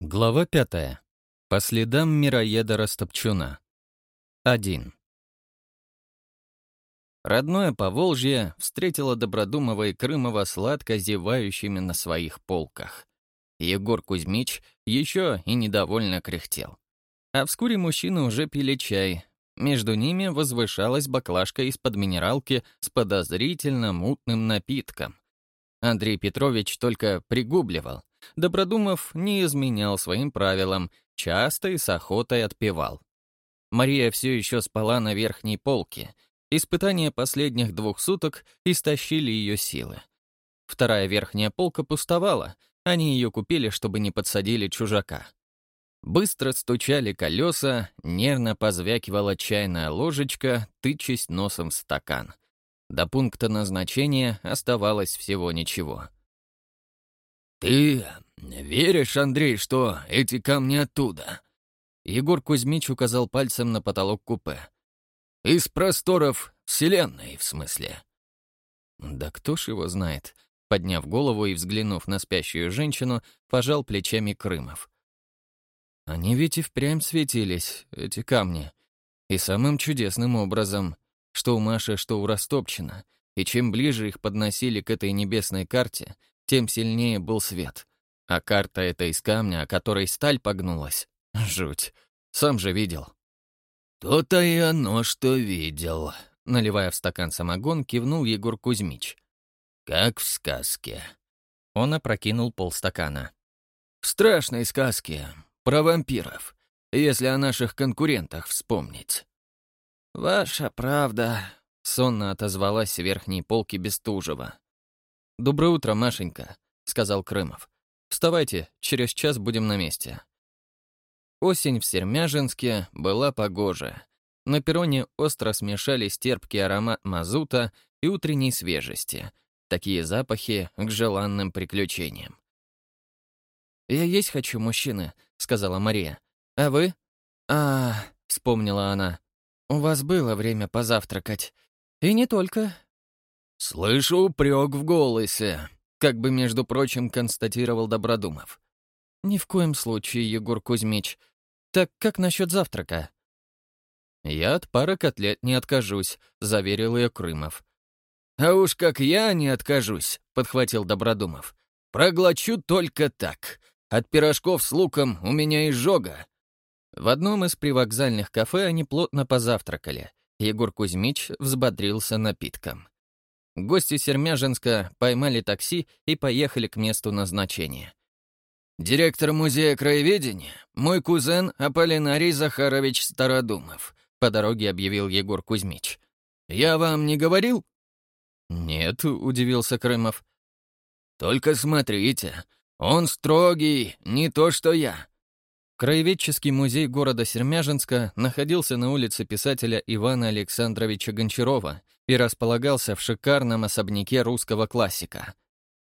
Глава пятая. По следам мироеда Растопчуна. 1. Родное Поволжье встретило Добродумова и Крымова сладко зевающими на своих полках. Егор Кузьмич еще и недовольно кряхтел. А вскоре мужчины уже пили чай. Между ними возвышалась баклажка из-под минералки с подозрительно мутным напитком. Андрей Петрович только пригубливал. Добродумов не изменял своим правилам, часто и с охотой отпевал. Мария все еще спала на верхней полке. Испытания последних двух суток истощили ее силы. Вторая верхняя полка пустовала, они ее купили, чтобы не подсадили чужака. Быстро стучали колеса, нервно позвякивала чайная ложечка, тычась носом в стакан. До пункта назначения оставалось всего ничего. «Ты веришь, Андрей, что эти камни оттуда?» Егор Кузьмич указал пальцем на потолок купе. «Из просторов Вселенной, в смысле». «Да кто ж его знает?» Подняв голову и взглянув на спящую женщину, пожал плечами Крымов. «Они ведь и впрямь светились, эти камни. И самым чудесным образом, что у Маши, что у Растопчина. И чем ближе их подносили к этой небесной карте, тем сильнее был свет. А карта эта из камня, о которой сталь погнулась. Жуть. Сам же видел. «То-то и оно, что видел», — наливая в стакан самогон, кивнул Егор Кузьмич. «Как в сказке». Он опрокинул полстакана. «В страшной сказке. Про вампиров. Если о наших конкурентах вспомнить». «Ваша правда», — сонно отозвалась с верхней полки Бестужева. «Доброе утро, Машенька», — сказал Крымов. «Вставайте, через час будем на месте». Осень в Сермяжинске была погожая. На перроне остро смешались терпкий аромат мазута и утренней свежести. Такие запахи к желанным приключениям. «Я есть хочу, мужчины», — сказала Мария. «А вы?» «А, — вспомнила она, — у вас было время позавтракать. И не только. «Слышу упрек в голосе», — как бы, между прочим, констатировал Добродумов. «Ни в коем случае, Егор Кузьмич. Так как насчет завтрака?» «Я от пары котлет не откажусь», — заверил ее Крымов. «А уж как я не откажусь», — подхватил Добродумов. «Проглочу только так. От пирожков с луком у меня изжога». В одном из привокзальных кафе они плотно позавтракали. Егор Кузьмич взбодрился напитком. Гости Сермяжинска поймали такси и поехали к месту назначения. «Директор музея краеведения — мой кузен Аполлинарий Захарович Стародумов», — по дороге объявил Егор Кузьмич. «Я вам не говорил?» «Нет», — удивился Крымов. «Только смотрите, он строгий, не то что я. Краеведческий музей города Сермяжинска находился на улице писателя Ивана Александровича Гончарова и располагался в шикарном особняке русского классика.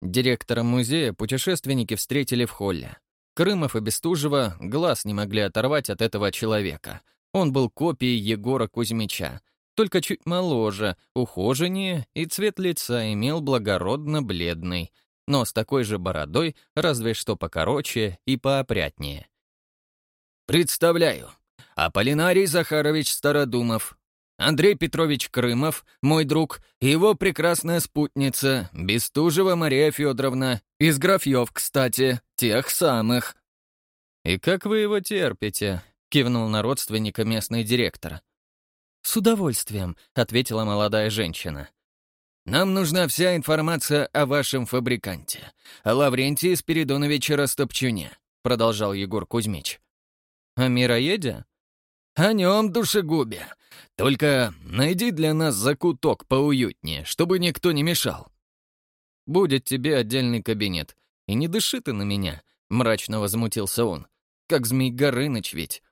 Директора музея путешественники встретили в холле. Крымов и Бестужева глаз не могли оторвать от этого человека. Он был копией Егора Кузьмича, только чуть моложе, ухоженнее и цвет лица имел благородно-бледный, но с такой же бородой, разве что покороче и поопрятнее. Представляю. Аполлинарий Захарович Стародумов, Андрей Петрович Крымов, мой друг, и его прекрасная спутница, Бестужева Мария Федоровна, из Графьев, кстати, тех самых. «И как вы его терпите?» — кивнул на родственника местный директор. «С удовольствием», — ответила молодая женщина. «Нам нужна вся информация о вашем фабриканте, о Лаврентии Спиридоновиче Растопчуне», — продолжал Егор Кузьмич. О мироеде? О нем, душегубе. Только найди для нас закуток поуютнее, чтобы никто не мешал. Будет тебе отдельный кабинет. И не дыши ты на меня, мрачно возмутился он. Как Змей Горыныч ведь.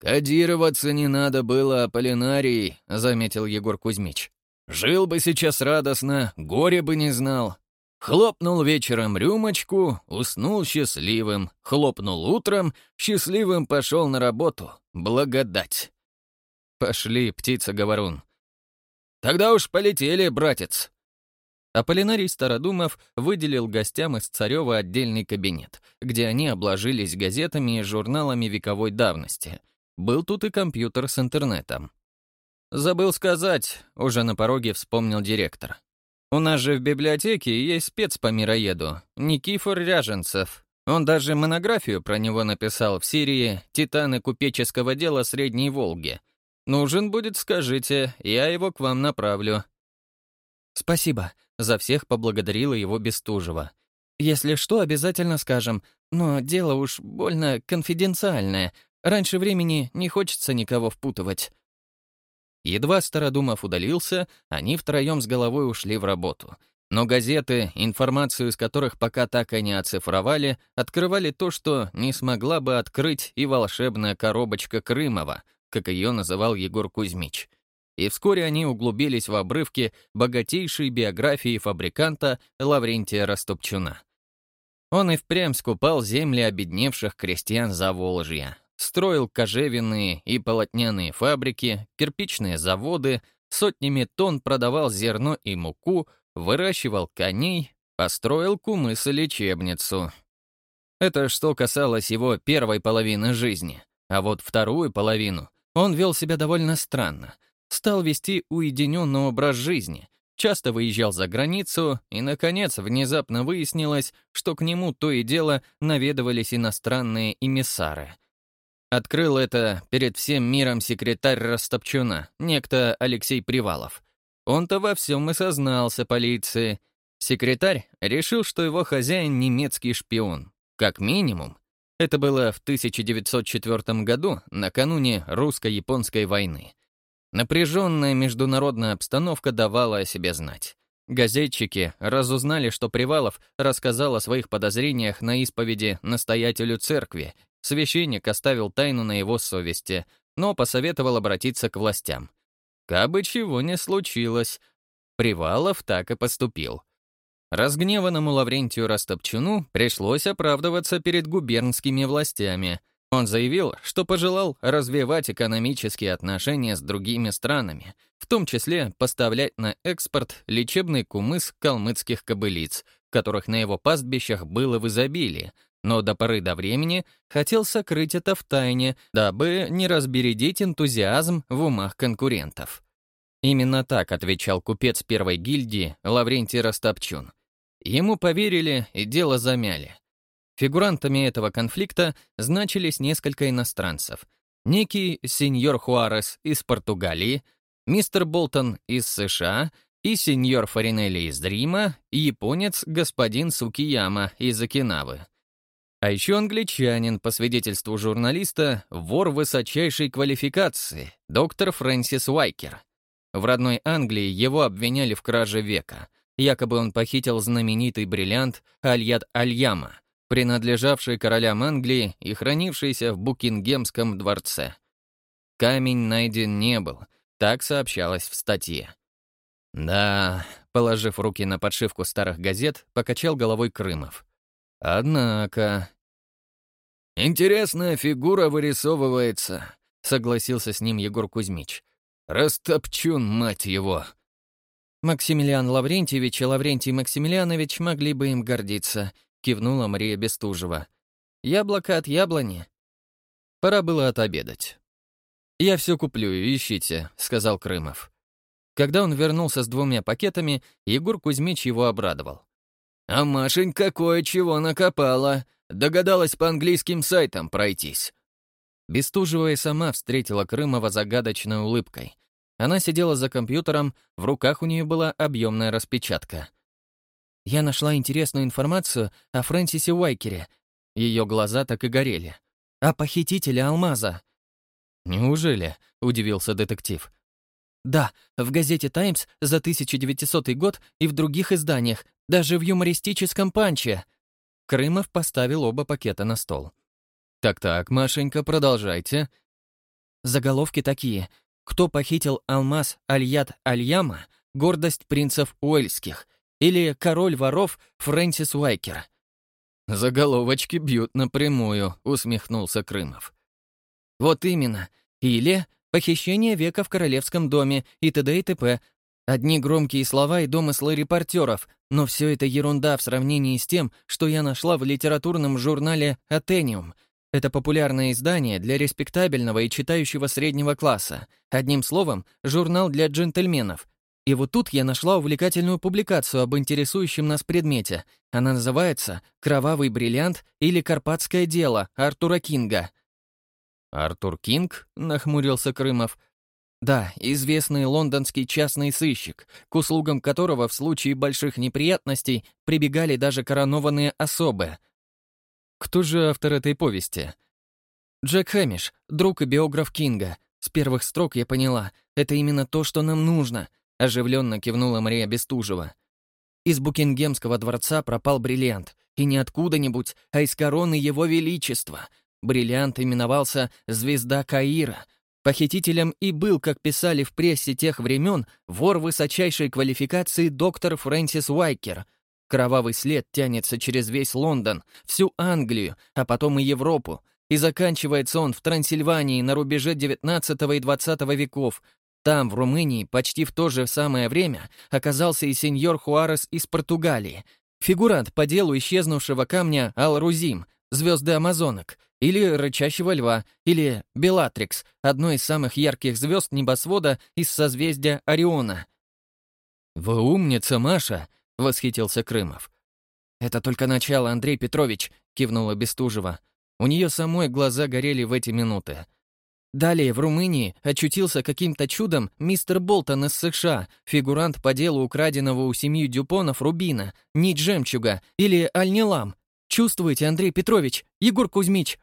«Кодироваться не надо было, Аполлинарий», — заметил Егор Кузьмич. «Жил бы сейчас радостно, горе бы не знал. Хлопнул вечером рюмочку, уснул счастливым. Хлопнул утром, счастливым пошел на работу. Благодать. Пошли, птица-говорун. Тогда уж полетели, братец. Аполлинарий Стародумов выделил гостям из Царева отдельный кабинет, где они обложились газетами и журналами вековой давности. Был тут и компьютер с интернетом. «Забыл сказать», — уже на пороге вспомнил директор. «У нас же в библиотеке есть спец по мироеду, Никифор Ряженцев. Он даже монографию про него написал в Сирии «Титаны купеческого дела Средней Волги». Нужен будет, скажите, я его к вам направлю». «Спасибо», — за всех поблагодарила его Бестужева. «Если что, обязательно скажем, но дело уж больно конфиденциальное. Раньше времени не хочется никого впутывать». Едва Стародумов удалился, они втроем с головой ушли в работу — но газеты, информацию из которых пока так и не оцифровали, открывали то, что не смогла бы открыть и волшебная коробочка Крымова, как ее называл Егор Кузьмич. И вскоре они углубились в обрывки богатейшей биографии фабриканта Лаврентия Растопчуна. Он и впрямь скупал земли обедневших крестьян Заволжья, строил кожевенные и полотняные фабрики, кирпичные заводы, сотнями тонн продавал зерно и муку — выращивал коней, построил кумыс-лечебницу. Это что касалось его первой половины жизни. А вот вторую половину он вел себя довольно странно. Стал вести уединенный образ жизни, часто выезжал за границу, и, наконец, внезапно выяснилось, что к нему то и дело наведывались иностранные эмиссары. Открыл это перед всем миром секретарь Растопчуна, некто Алексей Привалов — он-то во всем и сознался полиции. Секретарь решил, что его хозяин немецкий шпион. Как минимум. Это было в 1904 году, накануне русско-японской войны. Напряженная международная обстановка давала о себе знать. Газетчики разузнали, что Привалов рассказал о своих подозрениях на исповеди настоятелю церкви. Священник оставил тайну на его совести, но посоветовал обратиться к властям. Кабы чего не случилось. Привалов так и поступил. Разгневанному Лаврентию Растопчуну пришлось оправдываться перед губернскими властями. Он заявил, что пожелал развивать экономические отношения с другими странами, в том числе поставлять на экспорт лечебный кумыс калмыцких кобылиц, которых на его пастбищах было в изобилии, но до поры до времени хотел сокрыть это в тайне, дабы не разбередить энтузиазм в умах конкурентов. Именно так отвечал купец первой гильдии Лаврентий Растопчун. Ему поверили и дело замяли. Фигурантами этого конфликта значились несколько иностранцев. Некий сеньор Хуарес из Португалии, мистер Болтон из США и сеньор Фаринелли из Рима, и японец господин Сукияма из Окинавы. А еще англичанин, по свидетельству журналиста, вор высочайшей квалификации, доктор Фрэнсис Уайкер. В родной Англии его обвиняли в краже века. Якобы он похитил знаменитый бриллиант Альяд Альяма, принадлежавший королям Англии и хранившийся в Букингемском дворце. Камень найден не был, так сообщалось в статье. Да, положив руки на подшивку старых газет, покачал головой Крымов. Однако... «Интересная фигура вырисовывается», — согласился с ним Егор Кузьмич. «Растопчун, мать его!» «Максимилиан Лаврентьевич и Лаврентий Максимилианович могли бы им гордиться», — кивнула Мария Бестужева. «Яблоко от яблони». Пора было отобедать. «Я все куплю, ищите», — сказал Крымов. Когда он вернулся с двумя пакетами, Егор Кузьмич его обрадовал. А Машенька кое-чего накопала. Догадалась по английским сайтам пройтись. Бестужева и сама встретила Крымова загадочной улыбкой. Она сидела за компьютером, в руках у нее была объемная распечатка. «Я нашла интересную информацию о Фрэнсисе Уайкере». Ее глаза так и горели. «О похитителе алмаза». «Неужели?» — удивился детектив. «Да, в газете «Таймс» за 1900 год и в других изданиях даже в юмористическом панче!» Крымов поставил оба пакета на стол. «Так-так, Машенька, продолжайте». Заголовки такие. «Кто похитил алмаз Альят Альяма? Гордость принцев Уэльских?» Или «Король воров Фрэнсис Уайкер?» «Заголовочки бьют напрямую», — усмехнулся Крымов. «Вот именно. Или «Похищение века в королевском доме» и т.д. и т.п. Одни громкие слова и домыслы репортеров, но все это ерунда в сравнении с тем, что я нашла в литературном журнале «Атениум». Это популярное издание для респектабельного и читающего среднего класса. Одним словом, журнал для джентльменов. И вот тут я нашла увлекательную публикацию об интересующем нас предмете. Она называется «Кровавый бриллиант» или «Карпатское дело» Артура Кинга. «Артур Кинг?» — нахмурился Крымов — да, известный лондонский частный сыщик, к услугам которого в случае больших неприятностей прибегали даже коронованные особы. Кто же автор этой повести? Джек Хэмиш, друг и биограф Кинга. С первых строк я поняла, это именно то, что нам нужно, оживленно кивнула Мария Бестужева. Из Букингемского дворца пропал бриллиант, и не откуда-нибудь, а из короны его величества. Бриллиант именовался «Звезда Каира», Похитителем и был, как писали в прессе тех времен, вор высочайшей квалификации доктор Фрэнсис Уайкер. Кровавый след тянется через весь Лондон, всю Англию, а потом и Европу, и заканчивается он в Трансильвании на рубеже XIX и XX веков. Там, в Румынии, почти в то же самое время оказался и сеньор Хуарес из Португалии, фигурант по делу исчезнувшего камня Ал-Рузим, звезды Амазонок, или рычащего льва, или Белатрикс, одной из самых ярких звезд небосвода из созвездия Ориона. «Вы умница, Маша!» — восхитился Крымов. «Это только начало, Андрей Петрович», — кивнула Бестужева. У нее самой глаза горели в эти минуты. Далее в Румынии очутился каким-то чудом мистер Болтон из США, фигурант по делу украденного у семьи Дюпонов рубина, нить жемчуга или альнилам. Чувствуете, Андрей Петрович, Егор Кузьмич,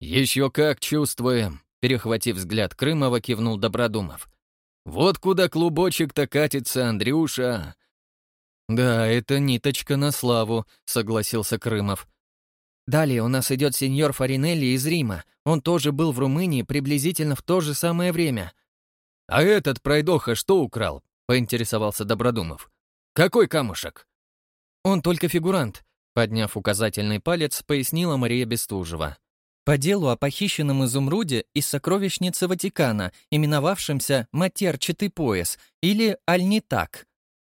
«Еще как чувствуем», — перехватив взгляд Крымова, кивнул Добродумов. «Вот куда клубочек-то катится, Андрюша!» «Да, это ниточка на славу», — согласился Крымов. «Далее у нас идет сеньор Фаринелли из Рима. Он тоже был в Румынии приблизительно в то же самое время». «А этот пройдоха что украл?» — поинтересовался Добродумов. «Какой камушек?» «Он только фигурант», — подняв указательный палец, пояснила Мария Бестужева по делу о похищенном изумруде из сокровищницы Ватикана, именовавшемся «Матерчатый пояс» или «Альнитак».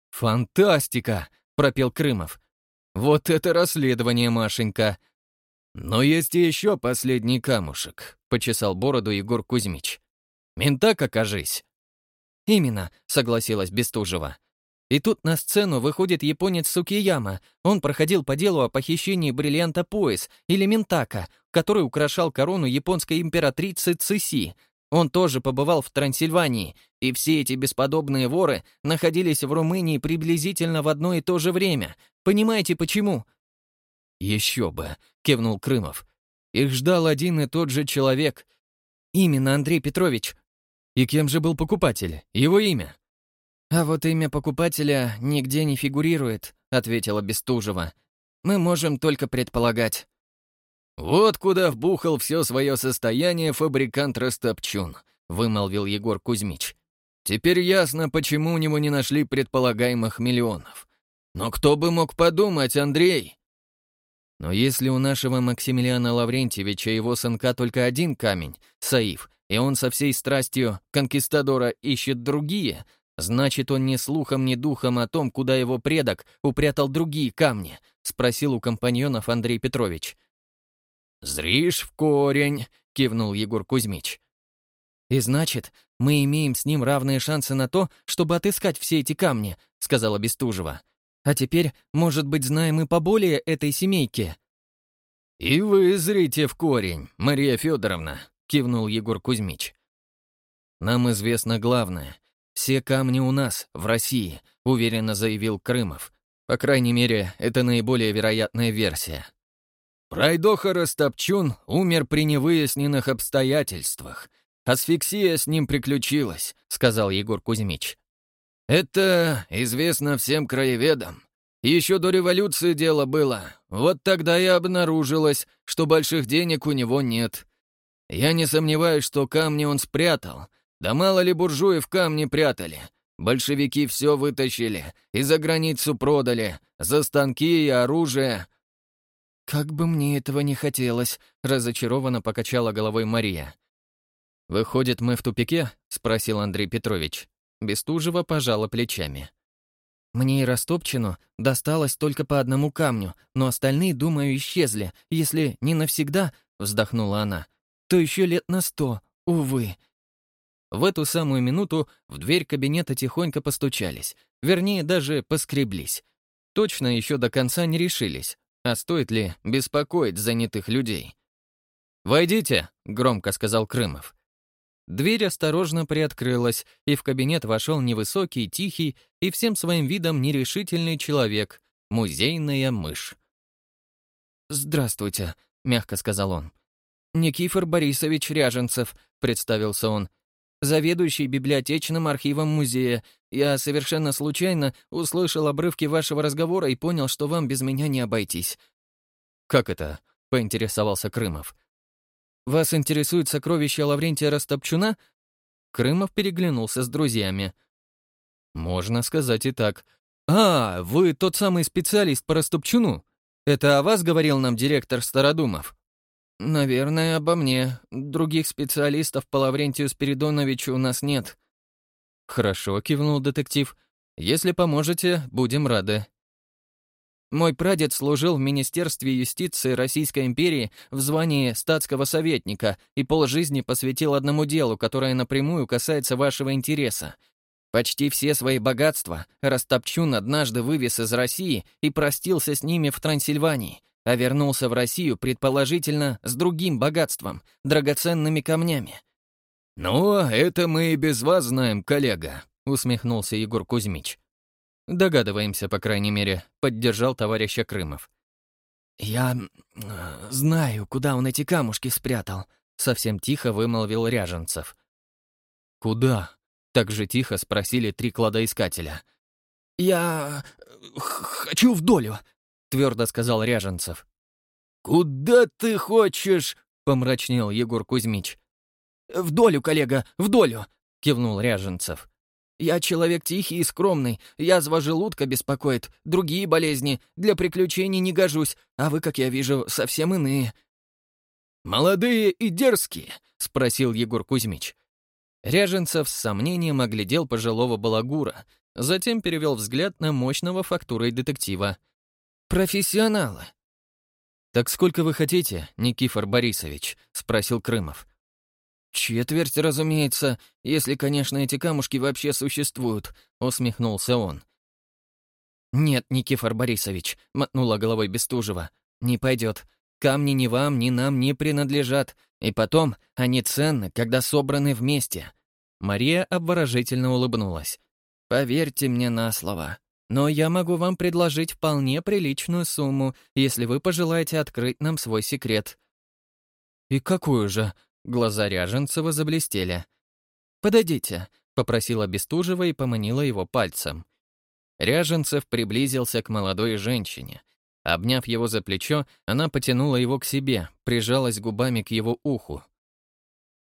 «Фантастика!» — пропел Крымов. «Вот это расследование, Машенька!» «Но есть и еще последний камушек», — почесал бороду Егор Кузьмич. «Ментак окажись». «Именно», — согласилась Бестужева. И тут на сцену выходит японец Сукияма. Он проходил по делу о похищении бриллианта пояс или ментака, который украшал корону японской императрицы Циси. Он тоже побывал в Трансильвании, и все эти бесподобные воры находились в Румынии приблизительно в одно и то же время. Понимаете, почему? «Еще бы», — кивнул Крымов. «Их ждал один и тот же человек». «Именно, Андрей Петрович». «И кем же был покупатель? Его имя?» «А вот имя покупателя нигде не фигурирует», — ответила Бестужева. «Мы можем только предполагать». «Вот куда вбухал все свое состояние фабрикант Растопчун», — вымолвил Егор Кузьмич. «Теперь ясно, почему у него не нашли предполагаемых миллионов. Но кто бы мог подумать, Андрей?» «Но если у нашего Максимилиана Лаврентьевича его сынка только один камень, Саиф, и он со всей страстью конкистадора ищет другие, «Значит, он ни слухом, ни духом о том, куда его предок упрятал другие камни?» — спросил у компаньонов Андрей Петрович. «Зришь в корень», — кивнул Егор Кузьмич. «И значит, мы имеем с ним равные шансы на то, чтобы отыскать все эти камни», — сказала Бестужева. «А теперь, может быть, знаем и поболее этой семейки». «И вы зрите в корень, Мария Федоровна», — кивнул Егор Кузьмич. «Нам известно главное. «Все камни у нас, в России», — уверенно заявил Крымов. По крайней мере, это наиболее вероятная версия. Пройдоха Растопчун умер при невыясненных обстоятельствах. Асфиксия с ним приключилась, сказал Егор Кузьмич. Это известно всем краеведам. Еще до революции дело было. Вот тогда и обнаружилось, что больших денег у него нет. Я не сомневаюсь, что камни он спрятал, да мало ли буржуев камни прятали. Большевики все вытащили и за границу продали, за станки и оружие. «Как бы мне этого не хотелось», — разочарованно покачала головой Мария. «Выходит, мы в тупике?» — спросил Андрей Петрович. Бестужева пожала плечами. «Мне и Растопчину досталось только по одному камню, но остальные, думаю, исчезли. Если не навсегда, — вздохнула она, — то еще лет на сто, увы». В эту самую минуту в дверь кабинета тихонько постучались, вернее, даже поскреблись. Точно еще до конца не решились, а стоит ли беспокоить занятых людей. «Войдите», — громко сказал Крымов. Дверь осторожно приоткрылась, и в кабинет вошел невысокий, тихий и всем своим видом нерешительный человек — музейная мышь. «Здравствуйте», — мягко сказал он. «Никифор Борисович Ряженцев», — представился он. «Заведующий библиотечным архивом музея. Я совершенно случайно услышал обрывки вашего разговора и понял, что вам без меня не обойтись». «Как это?» — поинтересовался Крымов. «Вас интересует сокровище Лаврентия Растопчуна?» Крымов переглянулся с друзьями. «Можно сказать и так. А, вы тот самый специалист по Растопчуну? Это о вас говорил нам директор Стародумов?» «Наверное, обо мне. Других специалистов по Лаврентию Спиридоновичу у нас нет». «Хорошо», — кивнул детектив. «Если поможете, будем рады». Мой прадед служил в Министерстве юстиции Российской империи в звании статского советника и полжизни посвятил одному делу, которое напрямую касается вашего интереса. Почти все свои богатства Растопчун однажды вывез из России и простился с ними в Трансильвании, а вернулся в Россию, предположительно, с другим богатством, драгоценными камнями. «Ну, это мы и без вас знаем, коллега», — усмехнулся Егор Кузьмич. «Догадываемся, по крайней мере», — поддержал товарища Крымов. «Я знаю, куда он эти камушки спрятал», — совсем тихо вымолвил Ряженцев. «Куда?» — так же тихо спросили три кладоискателя. «Я хочу в долю», — твердо сказал Ряженцев. «Куда ты хочешь?» — помрачнел Егор Кузьмич. «В долю, коллега, в долю!» — кивнул Ряженцев. Я человек тихий и скромный, язва желудка беспокоит, другие болезни, для приключений не гожусь, а вы, как я вижу, совсем иные». «Молодые и дерзкие?» — спросил Егор Кузьмич. Ряженцев с сомнением оглядел пожилого балагура, затем перевел взгляд на мощного фактурой детектива. «Профессионалы!» «Так сколько вы хотите, Никифор Борисович?» — спросил Крымов. «Четверть, разумеется, если, конечно, эти камушки вообще существуют», — усмехнулся он. «Нет, Никифор Борисович», — мотнула головой Бестужева, — «не пойдет. Камни ни вам, ни нам не принадлежат, и потом они ценны, когда собраны вместе». Мария обворожительно улыбнулась. «Поверьте мне на слово. Но я могу вам предложить вполне приличную сумму, если вы пожелаете открыть нам свой секрет». «И какую же?» Глаза Ряженцева заблестели. «Подойдите», — попросила Бестужева и поманила его пальцем. Ряженцев приблизился к молодой женщине. Обняв его за плечо, она потянула его к себе, прижалась губами к его уху.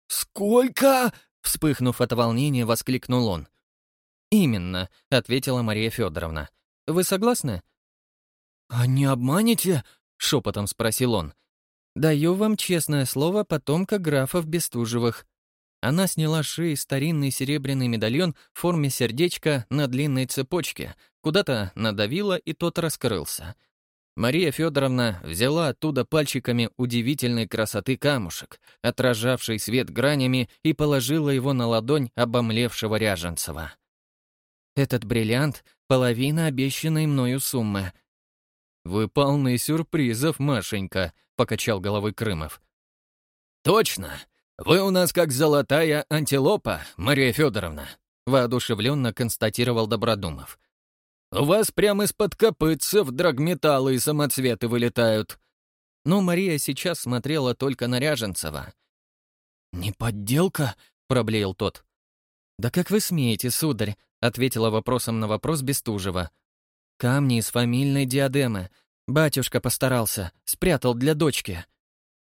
«Сколько?» — вспыхнув от волнения, воскликнул он. «Именно», — ответила Мария Федоровна. «Вы согласны?» «А не обманете?» — шепотом спросил он. Даю вам честное слово потомка графов Бестужевых. Она сняла с шеи старинный серебряный медальон в форме сердечка на длинной цепочке, куда-то надавила, и тот раскрылся. Мария Федоровна взяла оттуда пальчиками удивительной красоты камушек, отражавший свет гранями, и положила его на ладонь обомлевшего Ряженцева. «Этот бриллиант — половина обещанной мною суммы», «Вы полны сюрпризов, Машенька», — покачал головой Крымов. «Точно! Вы у нас как золотая антилопа, Мария Федоровна», — воодушевленно констатировал Добродумов. «У вас прямо из-под копытцев драгметаллы и самоцветы вылетают». Но Мария сейчас смотрела только на Ряженцева. «Не подделка?» — проблеял тот. «Да как вы смеете, сударь?» — ответила вопросом на вопрос Бестужева. Камни из фамильной диадемы. Батюшка постарался, спрятал для дочки.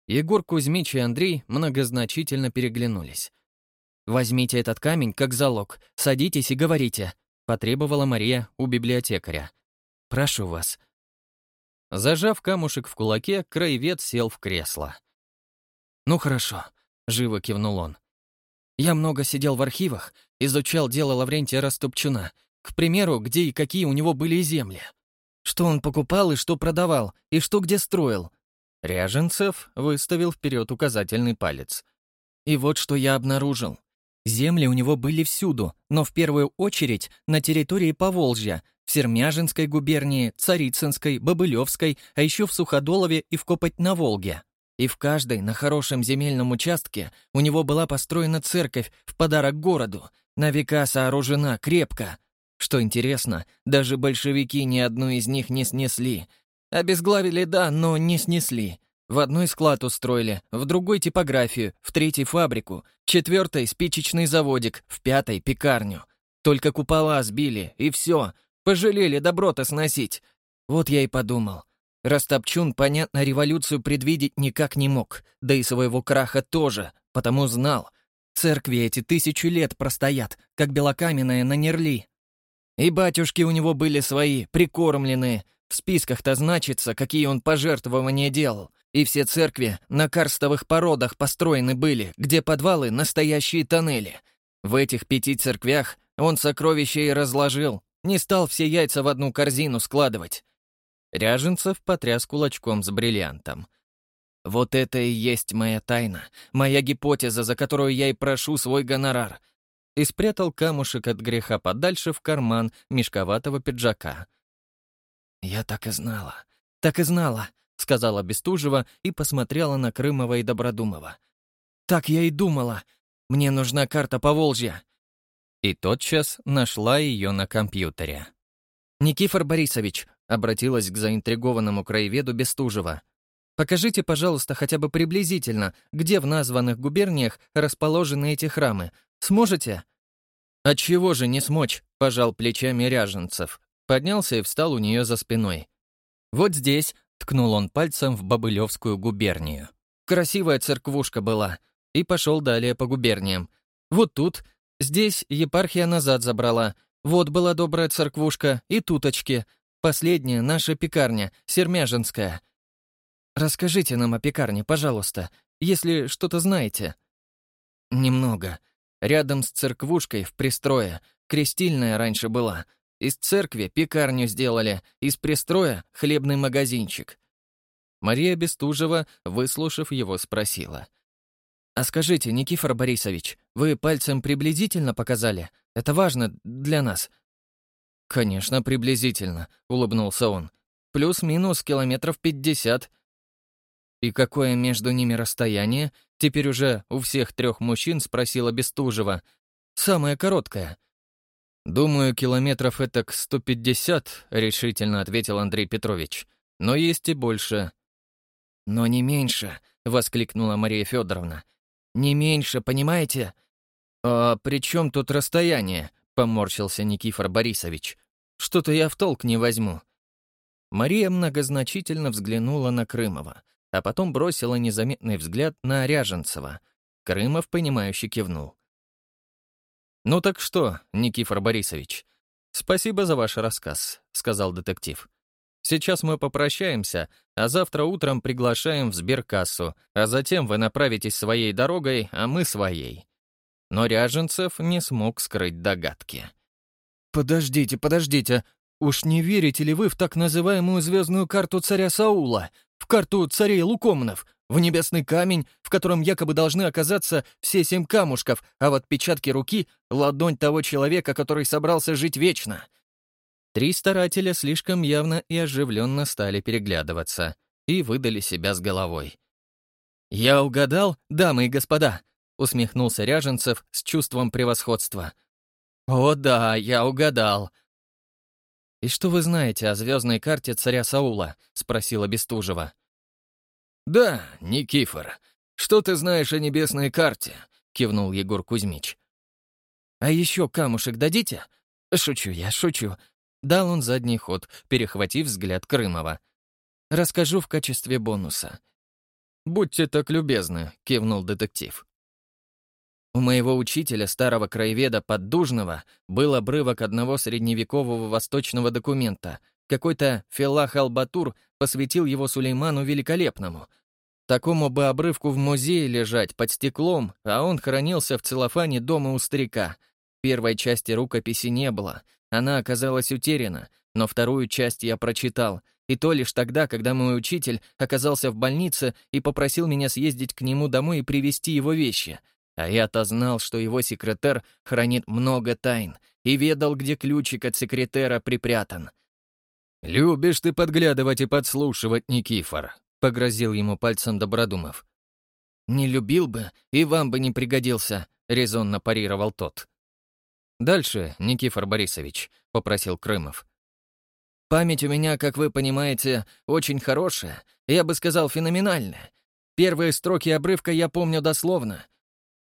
Егор Кузьмич и Андрей многозначительно переглянулись. «Возьмите этот камень как залог, садитесь и говорите», — потребовала Мария у библиотекаря. «Прошу вас». Зажав камушек в кулаке, краевед сел в кресло. «Ну хорошо», — живо кивнул он. Я много сидел в архивах, изучал дело Лаврентия Растопчуна, к примеру, где и какие у него были земли. Что он покупал и что продавал, и что где строил. Ряженцев выставил вперед указательный палец. И вот что я обнаружил. Земли у него были всюду, но в первую очередь на территории Поволжья, в Сермяжинской губернии, Царицынской, Бобылевской, а еще в Суходолове и в Копоть на Волге. И в каждой на хорошем земельном участке у него была построена церковь в подарок городу, на века сооружена крепко. Что интересно, даже большевики ни одну из них не снесли. Обезглавили, да, но не снесли. В одной склад устроили, в другой типографию, в третьей фабрику, в четвертой спичечный заводик, в пятой пекарню. Только купола сбили, и все. Пожалели добро-то сносить. Вот я и подумал. Растопчун, понятно, революцию предвидеть никак не мог, да и своего краха тоже, потому знал. Церкви эти тысячу лет простоят, как белокаменная на Нерли. И батюшки у него были свои, прикормленные. В списках-то значится, какие он пожертвования делал. И все церкви на карстовых породах построены были, где подвалы — настоящие тоннели. В этих пяти церквях он сокровища и разложил, не стал все яйца в одну корзину складывать. Ряженцев потряс кулачком с бриллиантом. «Вот это и есть моя тайна, моя гипотеза, за которую я и прошу свой гонорар». И спрятал камушек от греха подальше в карман мешковатого пиджака. «Я так и знала, так и знала», — сказала Бестужева и посмотрела на Крымова и Добродумова. «Так я и думала. Мне нужна карта Поволжья». И тотчас нашла ее на компьютере. «Никифор Борисович, Обратилась к заинтригованному краеведу Бестужева. «Покажите, пожалуйста, хотя бы приблизительно, где в названных губерниях расположены эти храмы. Сможете?» «Отчего же не смочь?» — пожал плечами Ряженцев. Поднялся и встал у нее за спиной. «Вот здесь», — ткнул он пальцем в Бобылевскую губернию. «Красивая церквушка была». И пошел далее по губерниям. «Вот тут. Здесь епархия назад забрала. Вот была добрая церквушка. И туточки. Последняя наша пекарня, Сермяжинская. Расскажите нам о пекарне, пожалуйста, если что-то знаете. Немного. Рядом с церквушкой в пристрое. Крестильная раньше была. Из церкви пекарню сделали, из пристроя — хлебный магазинчик. Мария Бестужева, выслушав его, спросила. «А скажите, Никифор Борисович, вы пальцем приблизительно показали? Это важно для нас. «Конечно, приблизительно», — улыбнулся он. «Плюс-минус километров пятьдесят». «И какое между ними расстояние?» Теперь уже у всех трех мужчин спросила Бестужева. «Самое короткое». «Думаю, километров это к 150», — решительно ответил Андрей Петрович. «Но есть и больше». «Но не меньше», — воскликнула Мария Федоровна. «Не меньше, понимаете?» «А при чем тут расстояние?» — поморщился Никифор Борисович. Что-то я в толк не возьму». Мария многозначительно взглянула на Крымова, а потом бросила незаметный взгляд на Ряженцева. Крымов, понимающе кивнул. «Ну так что, Никифор Борисович, спасибо за ваш рассказ», — сказал детектив. «Сейчас мы попрощаемся, а завтра утром приглашаем в сберкассу, а затем вы направитесь своей дорогой, а мы своей». Но Ряженцев не смог скрыть догадки. «Подождите, подождите. Уж не верите ли вы в так называемую звездную карту царя Саула? В карту царей Лукомнов? В небесный камень, в котором якобы должны оказаться все семь камушков, а в отпечатке руки — ладонь того человека, который собрался жить вечно?» Три старателя слишком явно и оживленно стали переглядываться и выдали себя с головой. «Я угадал, дамы и господа», — усмехнулся Ряженцев с чувством превосходства. «О да, я угадал». «И что вы знаете о звездной карте царя Саула?» — спросила Бестужева. «Да, Никифор, что ты знаешь о небесной карте?» — кивнул Егор Кузьмич. «А еще камушек дадите?» «Шучу я, шучу». Дал он задний ход, перехватив взгляд Крымова. «Расскажу в качестве бонуса». «Будьте так любезны», — кивнул детектив. У моего учителя, старого краеведа Поддужного, был обрывок одного средневекового восточного документа. Какой-то Фелах Албатур посвятил его Сулейману Великолепному. Такому бы обрывку в музее лежать под стеклом, а он хранился в целлофане дома у старика. Первой части рукописи не было, она оказалась утеряна, но вторую часть я прочитал, и то лишь тогда, когда мой учитель оказался в больнице и попросил меня съездить к нему домой и привезти его вещи. А я-то знал, что его секретер хранит много тайн и ведал, где ключик от секретера припрятан. «Любишь ты подглядывать и подслушивать, Никифор», — погрозил ему пальцем Добродумов. «Не любил бы, и вам бы не пригодился», — резонно парировал тот. «Дальше, Никифор Борисович», — попросил Крымов. «Память у меня, как вы понимаете, очень хорошая, я бы сказал, феноменальная. Первые строки обрывка я помню дословно.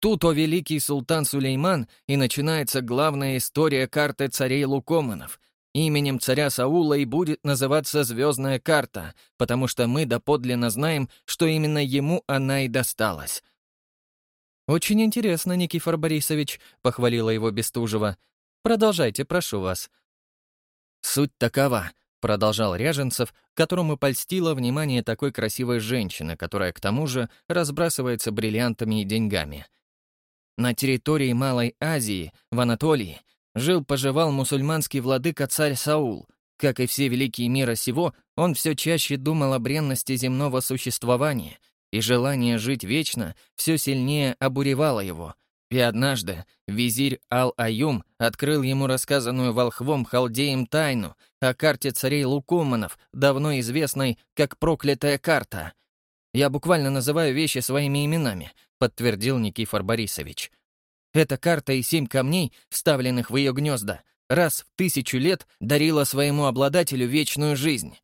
Тут, о великий султан Сулейман, и начинается главная история карты царей Лукоманов. Именем царя Саула и будет называться «Звездная карта», потому что мы доподлинно знаем, что именно ему она и досталась. «Очень интересно, Никифор Борисович», — похвалила его Бестужева. «Продолжайте, прошу вас». «Суть такова», — продолжал Ряженцев, которому польстило внимание такой красивой женщины, которая, к тому же, разбрасывается бриллиантами и деньгами. На территории Малой Азии, в Анатолии, жил-поживал мусульманский владыка царь Саул. Как и все великие мира сего, он все чаще думал о бренности земного существования и желание жить вечно все сильнее обуревало его. И однажды визирь Ал-Аюм открыл ему рассказанную волхвом халдеем тайну о карте царей Лукуманов, давно известной как «проклятая карта». «Я буквально называю вещи своими именами», — подтвердил Никифор Борисович. Эта карта и семь камней, вставленных в ее гнезда, раз в тысячу лет дарила своему обладателю вечную жизнь.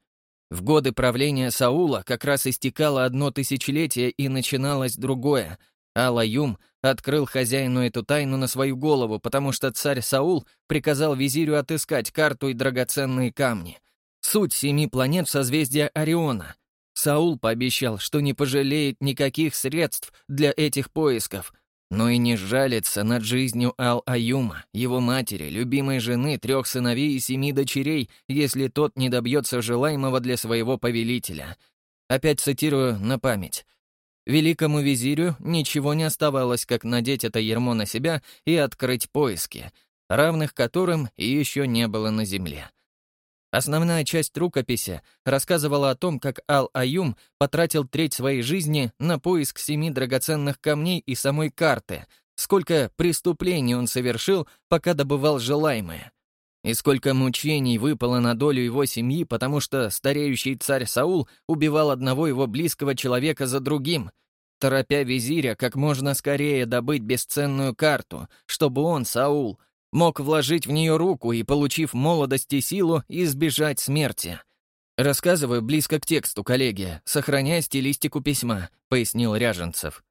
В годы правления Саула как раз истекало одно тысячелетие и начиналось другое. Алаюм открыл хозяину эту тайну на свою голову, потому что царь Саул приказал визирю отыскать карту и драгоценные камни. Суть семи планет созвездия Ориона. Саул пообещал, что не пожалеет никаких средств для этих поисков — но и не жалится над жизнью Ал-Аюма, его матери, любимой жены, трех сыновей и семи дочерей, если тот не добьется желаемого для своего повелителя. Опять цитирую на память. Великому визирю ничего не оставалось, как надеть это ермо на себя и открыть поиски, равных которым еще не было на земле. Основная часть рукописи рассказывала о том, как Ал-Аюм потратил треть своей жизни на поиск семи драгоценных камней и самой карты, сколько преступлений он совершил, пока добывал желаемое, и сколько мучений выпало на долю его семьи, потому что стареющий царь Саул убивал одного его близкого человека за другим, торопя визиря как можно скорее добыть бесценную карту, чтобы он, Саул, мог вложить в нее руку и, получив молодость и силу, избежать смерти. «Рассказываю близко к тексту, коллеги, сохраняя стилистику письма», — пояснил Ряженцев.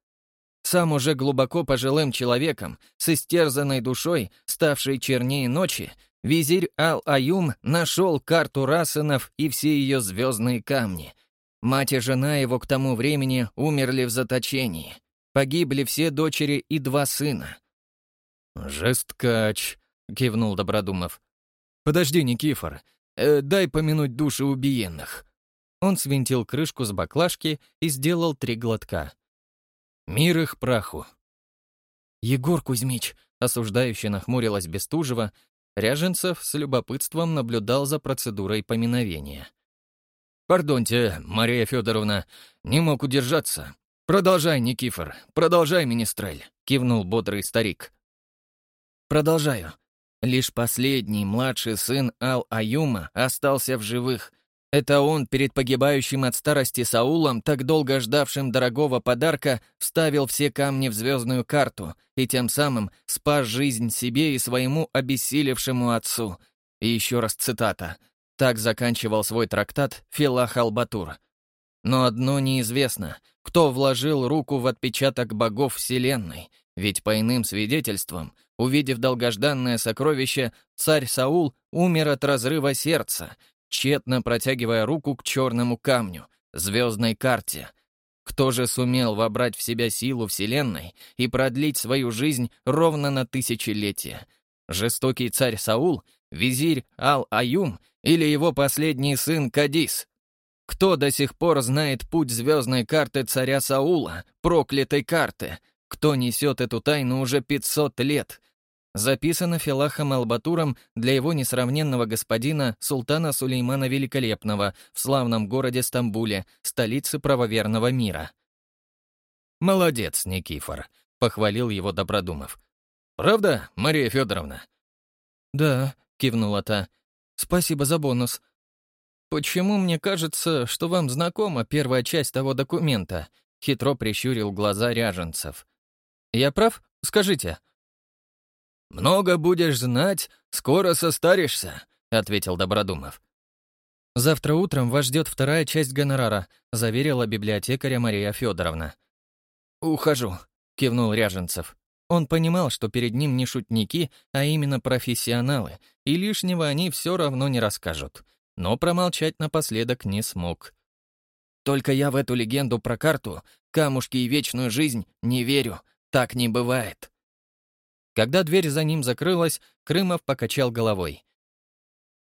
Сам уже глубоко пожилым человеком, с истерзанной душой, ставшей чернее ночи, визирь Ал-Аюм нашел карту Расанов и все ее звездные камни. Мать и жена его к тому времени умерли в заточении. Погибли все дочери и два сына. «Жесткач», — кивнул Добродумов. «Подожди, Никифор, э, дай помянуть души убиенных». Он свинтил крышку с баклажки и сделал три глотка. «Мир их праху». «Егор Кузьмич», — осуждающе нахмурилась Бестужева, Ряженцев с любопытством наблюдал за процедурой поминовения. «Пардоньте, Мария Федоровна, не мог удержаться. Продолжай, Никифор, продолжай, министрель», — кивнул бодрый старик. Продолжаю. Лишь последний, младший сын Ал-Аюма остался в живых. Это он, перед погибающим от старости Саулом, так долго ждавшим дорогого подарка, вставил все камни в звездную карту и тем самым спас жизнь себе и своему обессилевшему отцу. И еще раз цитата. Так заканчивал свой трактат Филах Албатур. Но одно неизвестно, кто вложил руку в отпечаток богов Вселенной, ведь по иным свидетельствам Увидев долгожданное сокровище, царь Саул умер от разрыва сердца, тщетно протягивая руку к черному камню, звездной карте. Кто же сумел вобрать в себя силу Вселенной и продлить свою жизнь ровно на тысячелетие? Жестокий царь Саул, визирь Ал-Аюм или его последний сын Кадис? Кто до сих пор знает путь звездной карты царя Саула, проклятой карты? Кто несет эту тайну уже 500 лет? Записано Филахом Албатуром для его несравненного господина султана Сулеймана Великолепного в славном городе Стамбуле, столице правоверного мира. «Молодец, Никифор», — похвалил его Добродумов. «Правда, Мария Федоровна?» «Да», — кивнула та. «Спасибо за бонус. Почему мне кажется, что вам знакома первая часть того документа?» Хитро прищурил глаза ряженцев. «Я прав? Скажите». «Много будешь знать, скоро состаришься», — ответил Добродумов. «Завтра утром вас ждет вторая часть гонорара», — заверила библиотекаря Мария Федоровна. «Ухожу», — кивнул Ряженцев. Он понимал, что перед ним не шутники, а именно профессионалы, и лишнего они все равно не расскажут. Но промолчать напоследок не смог. «Только я в эту легенду про карту, камушки и вечную жизнь не верю. Так не бывает». Когда дверь за ним закрылась, Крымов покачал головой.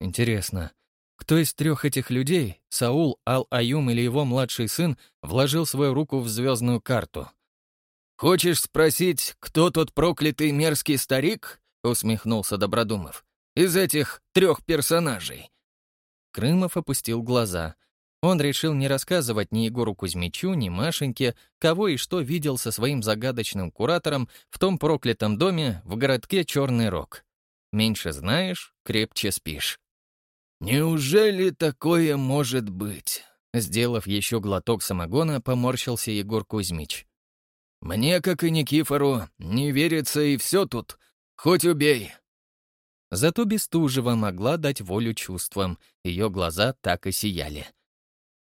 «Интересно, кто из трех этих людей, Саул, Ал-Аюм или его младший сын, вложил свою руку в звездную карту?» «Хочешь спросить, кто тот проклятый мерзкий старик?» — усмехнулся Добродумов. «Из этих трех персонажей». Крымов опустил глаза. Он решил не рассказывать ни Егору Кузьмичу, ни Машеньке, кого и что видел со своим загадочным куратором в том проклятом доме в городке Черный Рог. Меньше знаешь, крепче спишь. «Неужели такое может быть?» Сделав еще глоток самогона, поморщился Егор Кузьмич. Мне, как и Никифору, не верится и все тут. Хоть убей. Зато Бестужева могла дать волю чувствам. Ее глаза так и сияли.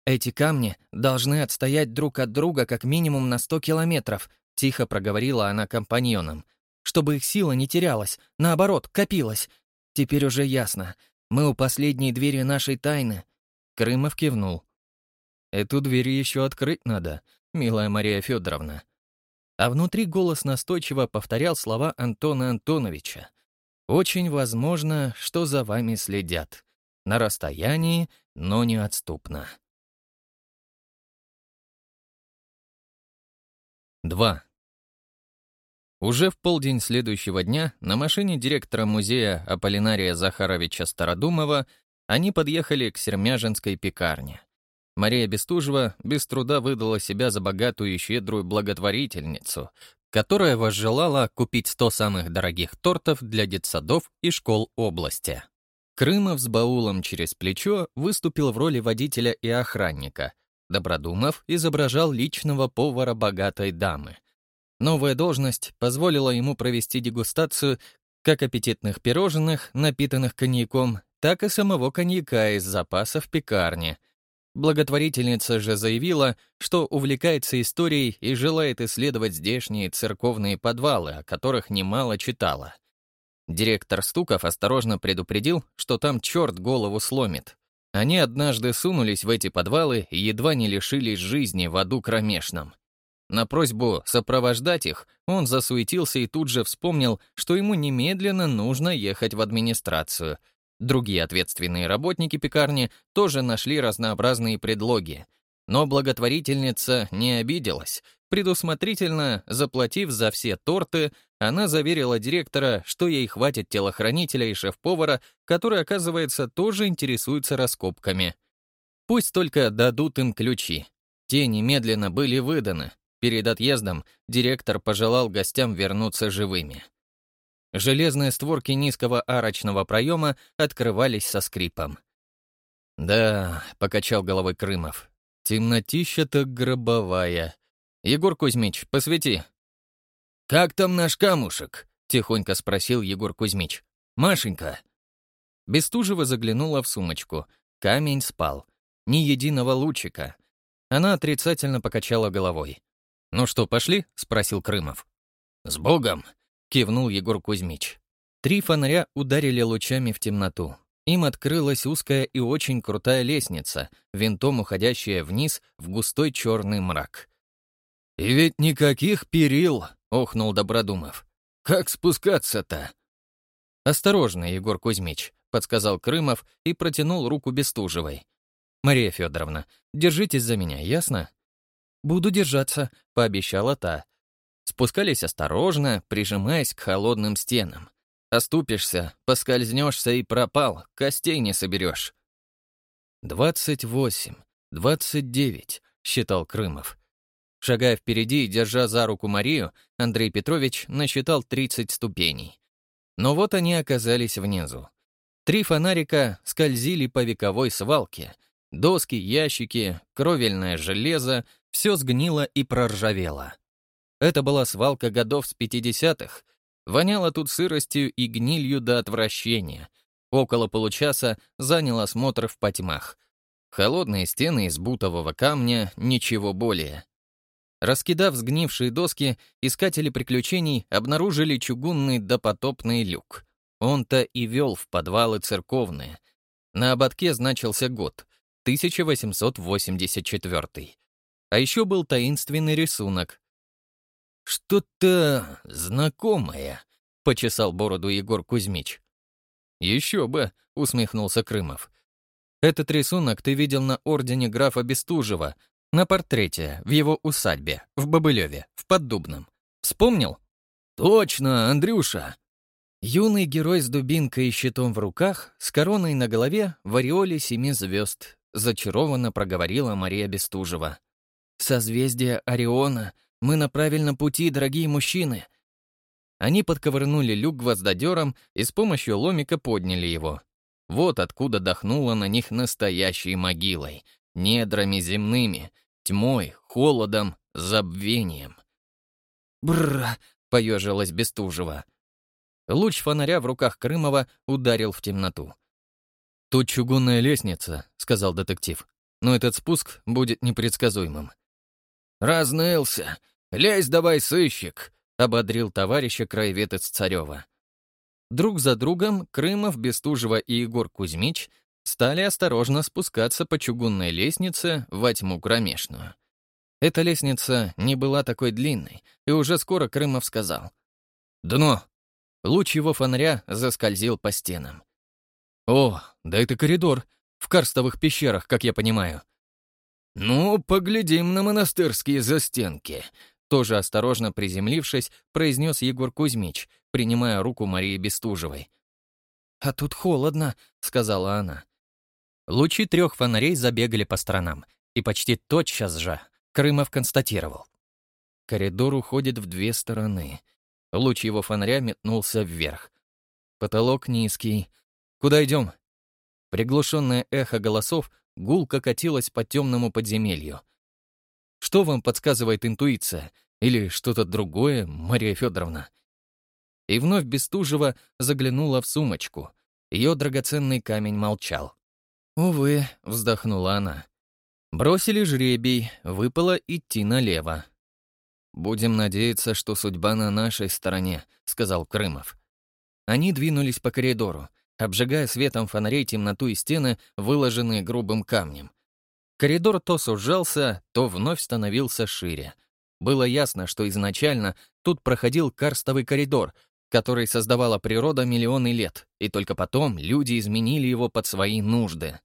«Эти камни должны отстоять друг от друга как минимум на сто километров», тихо проговорила она компаньонам. «Чтобы их сила не терялась, наоборот, копилась. Теперь уже ясно. Мы у последней двери нашей тайны». Крымов кивнул. «Эту дверь еще открыть надо, милая Мария Федоровна а внутри голос настойчиво повторял слова Антона Антоновича. «Очень возможно, что за вами следят. На расстоянии, но неотступно». 2. Уже в полдень следующего дня на машине директора музея Аполлинария Захаровича Стародумова они подъехали к Сермяжинской пекарне. Мария Бестужева без труда выдала себя за богатую и щедрую благотворительницу, которая возжелала купить 100 самых дорогих тортов для детсадов и школ области. Крымов с баулом через плечо выступил в роли водителя и охранника. Добродумов изображал личного повара богатой дамы. Новая должность позволила ему провести дегустацию как аппетитных пирожных, напитанных коньяком, так и самого коньяка из запасов пекарни — Благотворительница же заявила, что увлекается историей и желает исследовать здешние церковные подвалы, о которых немало читала. Директор Стуков осторожно предупредил, что там черт голову сломит. Они однажды сунулись в эти подвалы и едва не лишились жизни в аду кромешном. На просьбу сопровождать их он засуетился и тут же вспомнил, что ему немедленно нужно ехать в администрацию — Другие ответственные работники пекарни тоже нашли разнообразные предлоги. Но благотворительница не обиделась. Предусмотрительно заплатив за все торты, она заверила директора, что ей хватит телохранителя и шеф-повара, который, оказывается, тоже интересуется раскопками. Пусть только дадут им ключи. Те немедленно были выданы. Перед отъездом директор пожелал гостям вернуться живыми. Железные створки низкого арочного проема открывались со скрипом. «Да», — покачал головой Крымов, — «темнотища-то гробовая. Егор Кузьмич, посвети». «Как там наш камушек?» — тихонько спросил Егор Кузьмич. «Машенька». Бестужева заглянула в сумочку. Камень спал. Ни единого лучика. Она отрицательно покачала головой. «Ну что, пошли?» — спросил Крымов. «С Богом!» кивнул Егор Кузьмич. Три фонаря ударили лучами в темноту. Им открылась узкая и очень крутая лестница, винтом уходящая вниз в густой черный мрак. «И ведь никаких перил!» — охнул Добродумов. «Как спускаться-то?» «Осторожно, Егор Кузьмич», — подсказал Крымов и протянул руку Бестужевой. Мария Федоровна, держитесь за меня, ясно?» «Буду держаться», — пообещала та. Спускались осторожно, прижимаясь к холодным стенам. Оступишься, поскользнешься и пропал, костей не соберешь. «Двадцать восемь, двадцать девять», — считал Крымов. Шагая впереди и держа за руку Марию, Андрей Петрович насчитал 30 ступеней. Но вот они оказались внизу. Три фонарика скользили по вековой свалке. Доски, ящики, кровельное железо — все сгнило и проржавело. Это была свалка годов с 50-х. Воняло тут сыростью и гнилью до отвращения. Около получаса занял осмотр в потьмах. Холодные стены из бутового камня, ничего более. Раскидав сгнившие доски, искатели приключений обнаружили чугунный допотопный люк. Он-то и вел в подвалы церковные. На ободке значился год — 1884. А еще был таинственный рисунок. «Что-то знакомое», — почесал бороду Егор Кузьмич. «Еще бы», — усмехнулся Крымов. «Этот рисунок ты видел на ордене графа Бестужева, на портрете, в его усадьбе, в Бобылеве, в Поддубном. Вспомнил? Точно, Андрюша. Юный герой с дубинкой и щитом в руках, с короной на голове, в ореоле семи звезд, зачарованно проговорила Мария Бестужева. «Созвездие Ориона, мы на правильном пути, дорогие мужчины!» Они подковырнули люк гвоздодером и с помощью ломика подняли его. Вот откуда дохнуло на них настоящей могилой, недрами земными, тьмой, холодом, забвением. «Бррр!» — поежилась Бестужева. Луч фонаря в руках Крымова ударил в темноту. «Тут чугунная лестница», — сказал детектив. «Но этот спуск будет непредсказуемым». «Разнылся! Лезь давай, сыщик!» — ободрил товарища краеведец Царева. Друг за другом Крымов, Бестужева и Егор Кузьмич стали осторожно спускаться по чугунной лестнице во тьму кромешную. Эта лестница не была такой длинной, и уже скоро Крымов сказал «Дно!». Луч его фонаря заскользил по стенам. «О, да это коридор, в карстовых пещерах, как я понимаю». «Ну, поглядим на монастырские застенки», тоже осторожно приземлившись, произнес Егор Кузьмич, принимая руку Марии Бестужевой. «А тут холодно», — сказала она. Лучи трех фонарей забегали по сторонам, и почти тотчас же Крымов констатировал. Коридор уходит в две стороны. Луч его фонаря метнулся вверх. Потолок низкий. Куда идем? Приглушенное эхо голосов гулко катилось по темному подземелью. Что вам подсказывает интуиция? Или что-то другое, Мария Федоровна? И вновь Бестужева заглянула в сумочку. Ее драгоценный камень молчал. «Увы», — вздохнула она. Бросили жребий, выпало идти налево. «Будем надеяться, что судьба на нашей стороне», — сказал Крымов. Они двинулись по коридору, обжигая светом фонарей темноту и стены, выложенные грубым камнем. Коридор то сужался, то вновь становился шире. Было ясно, что изначально тут проходил карстовый коридор, который создавала природа миллионы лет, и только потом люди изменили его под свои нужды.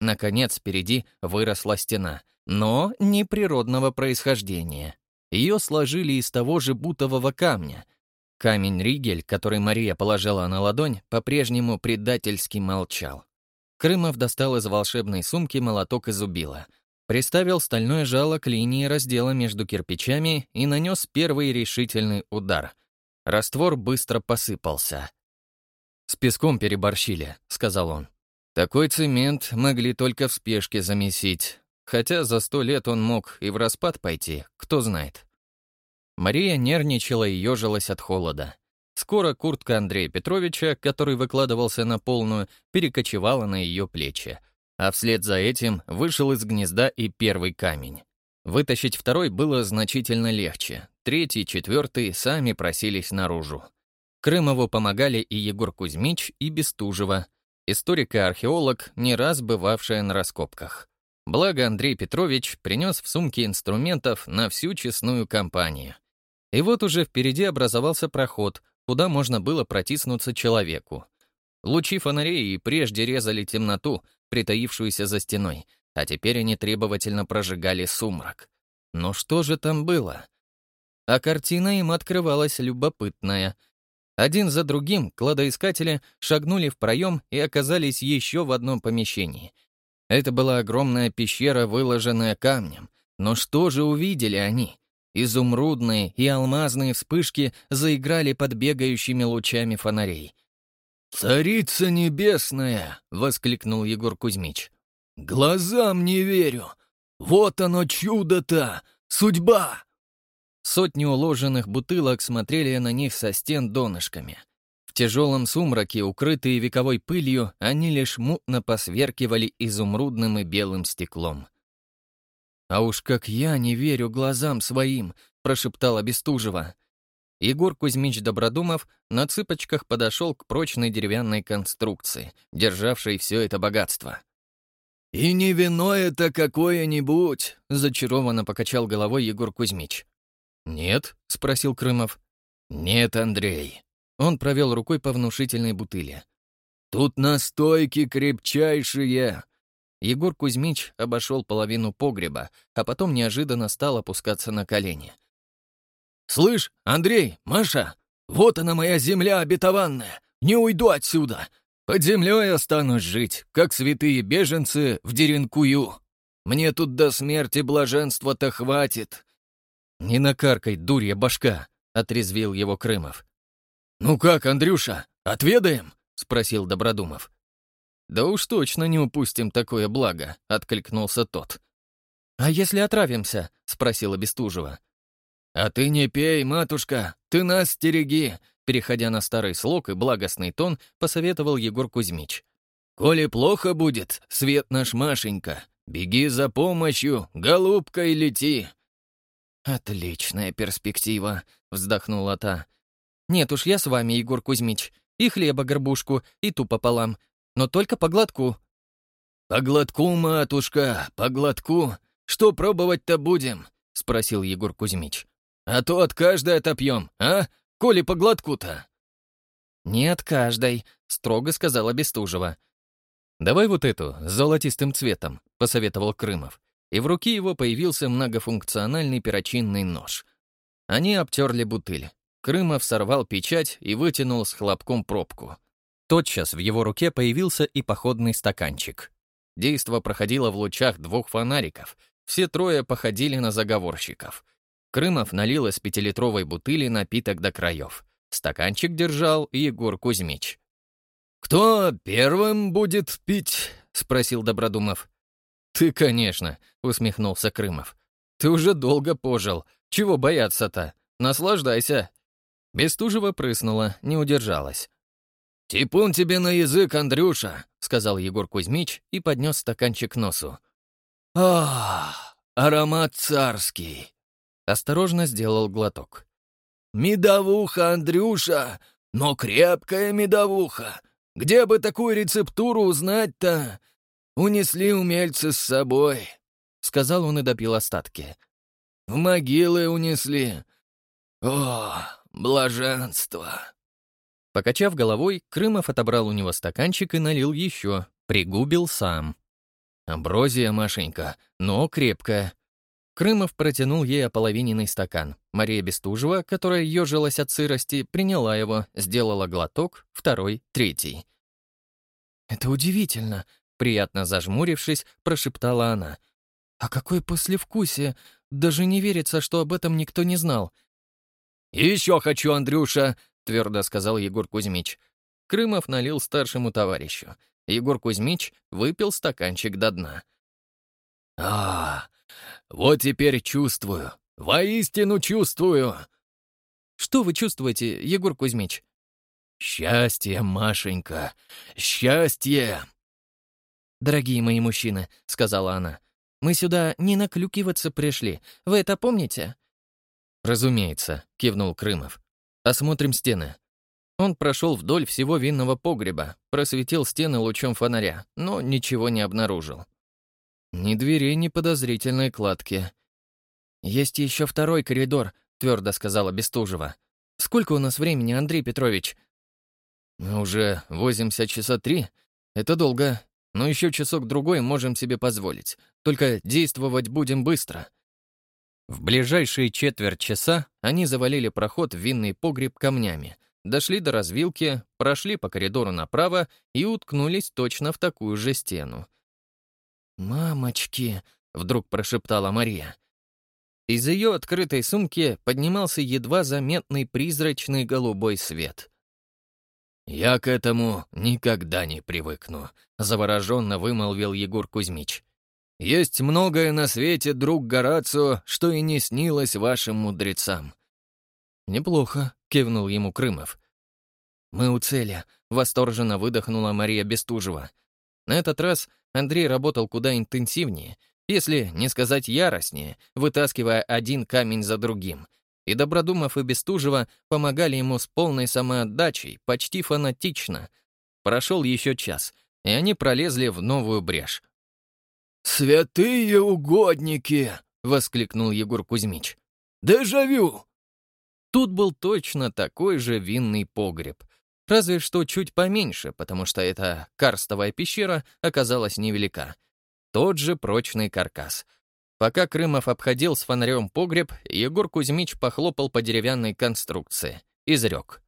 Наконец, впереди выросла стена, но не природного происхождения. Ее сложили из того же бутового камня. Камень Ригель, который Мария положила на ладонь, по-прежнему предательски молчал. Крымов достал из волшебной сумки молоток и зубило. Приставил стальное жало к линии раздела между кирпичами и нанес первый решительный удар — Раствор быстро посыпался. «С песком переборщили», — сказал он. «Такой цемент могли только в спешке замесить. Хотя за сто лет он мог и в распад пойти, кто знает». Мария нервничала и ежилась от холода. Скоро куртка Андрея Петровича, который выкладывался на полную, перекочевала на ее плечи. А вслед за этим вышел из гнезда и первый камень. Вытащить второй было значительно легче. Третий, четвертый сами просились наружу. Крымову помогали и Егор Кузьмич, и Бестужева, историк и археолог, не раз бывавшая на раскопках. Благо Андрей Петрович принес в сумке инструментов на всю честную компанию. И вот уже впереди образовался проход, куда можно было протиснуться человеку. Лучи фонарей и прежде резали темноту, притаившуюся за стеной, а теперь они требовательно прожигали сумрак. Но что же там было? А картина им открывалась любопытная. Один за другим кладоискатели шагнули в проем и оказались еще в одном помещении. Это была огромная пещера, выложенная камнем. Но что же увидели они? Изумрудные и алмазные вспышки заиграли под бегающими лучами фонарей. «Царица небесная!» — воскликнул Егор Кузьмич. «Глазам не верю! Вот оно чудо-то! Судьба!» Сотни уложенных бутылок смотрели на них со стен донышками. В тяжелом сумраке, укрытые вековой пылью, они лишь мутно посверкивали изумрудным и белым стеклом. «А уж как я не верю глазам своим!» — прошептала Бестужева. Егор Кузьмич Добродумов на цыпочках подошел к прочной деревянной конструкции, державшей все это богатство. «И не вино это какое-нибудь!» — зачарованно покачал головой Егор Кузьмич. «Нет?» — спросил Крымов. «Нет, Андрей». Он провел рукой по внушительной бутыли. «Тут настойки крепчайшие!» Егор Кузьмич обошел половину погреба, а потом неожиданно стал опускаться на колени. «Слышь, Андрей, Маша, вот она моя земля обетованная! Не уйду отсюда! Под землей останусь жить, как святые беженцы в Деренкую. Мне тут до смерти блаженства-то хватит. «Не накаркай, дурья башка!» — отрезвил его Крымов. «Ну как, Андрюша, отведаем?» — спросил Добродумов. «Да уж точно не упустим такое благо», — откликнулся тот. «А если отравимся?» — спросила Бестужева. «А ты не пей, матушка, ты нас стереги!» Переходя на старый слог и благостный тон, посоветовал Егор Кузьмич. «Коли плохо будет, свет наш Машенька, беги за помощью, голубкой лети!» «Отличная перспектива», — вздохнула та. «Нет уж, я с вами, Егор Кузьмич. И хлеба горбушку, и ту пополам. Но только по глотку». «По глотку, матушка, по глотку. Что пробовать-то будем?» — спросил Егор Кузьмич. «А то от каждой отопьем, а? Коли по глотку-то?» «Не от каждой», — строго сказала Бестужева. «Давай вот эту, с золотистым цветом», — посоветовал Крымов и в руке его появился многофункциональный перочинный нож. Они обтерли бутыль. Крымов сорвал печать и вытянул с хлопком пробку. Тотчас в его руке появился и походный стаканчик. Действо проходило в лучах двух фонариков. Все трое походили на заговорщиков. Крымов налил из пятилитровой бутыли напиток до краев. Стаканчик держал Егор Кузьмич. «Кто первым будет пить?» — спросил Добродумов. «Ты, конечно», — усмехнулся Крымов. «Ты уже долго пожил. Чего бояться-то? Наслаждайся». Бестужева прыснула, не удержалась. «Типун тебе на язык, Андрюша», — сказал Егор Кузьмич и поднес стаканчик к носу. «Ах, аромат царский!» Осторожно сделал глоток. «Медовуха, Андрюша, но крепкая медовуха. Где бы такую рецептуру узнать-то? Унесли умельцы с собой», — сказал он и допил остатки. «В могилы унесли. О, блаженство!» Покачав головой, Крымов отобрал у него стаканчик и налил еще, пригубил сам. Амброзия, Машенька, но крепкая. Крымов протянул ей ополовиненный стакан. Мария Бестужева, которая ежилась от сырости, приняла его, сделала глоток, второй, третий. «Это удивительно», Приятно зажмурившись, прошептала она. «А какое послевкусие! Даже не верится, что об этом никто не знал». «Еще хочу, Андрюша!» — твердо сказал Егор Кузьмич. Крымов налил старшему товарищу. Егор Кузьмич выпил стаканчик до дна. «А, вот теперь чувствую. Воистину чувствую!» «Что вы чувствуете, Егор Кузьмич?» «Счастье, Машенька, счастье!» «Дорогие мои мужчины», — сказала она, — «мы сюда не наклюкиваться пришли. Вы это помните?» «Разумеется», — кивнул Крымов. «Осмотрим стены». Он прошел вдоль всего винного погреба, просветил стены лучом фонаря, но ничего не обнаружил. Ни дверей, ни подозрительной кладки. «Есть еще второй коридор», — твердо сказала Бестужева. «Сколько у нас времени, Андрей Петрович?» «Мы уже возимся часа три. Это долго. но еще часок-другой можем себе позволить. Только действовать будем быстро». В ближайшие четверть часа они завалили проход в винный погреб камнями, дошли до развилки, прошли по коридору направо и уткнулись точно в такую же стену. «Мамочки!» — вдруг прошептала Мария. Из ее открытой сумки поднимался едва заметный призрачный голубой свет. «Я к этому никогда не привыкну», — завороженно вымолвил Егор Кузьмич. Есть многое на свете, друг Горацио, что и не снилось вашим мудрецам». «Неплохо», — кивнул ему Крымов. «Мы у цели», — восторженно выдохнула Мария Бестужева. На этот раз Андрей работал куда интенсивнее, если не сказать яростнее, вытаскивая один камень за другим. И Добродумов и Бестужева помогали ему с полной самоотдачей, почти фанатично. Прошел еще час, и они пролезли в новую брешь. «Святые угодники!» — воскликнул Егор Кузьмич. «Дежавю!» Тут был точно такой же винный погреб. Разве что чуть поменьше, потому что эта карстовая пещера оказалась невелика. Тот же прочный каркас. Пока Крымов обходил с фонарем погреб, Егор Кузьмич похлопал по деревянной конструкции. Изрек.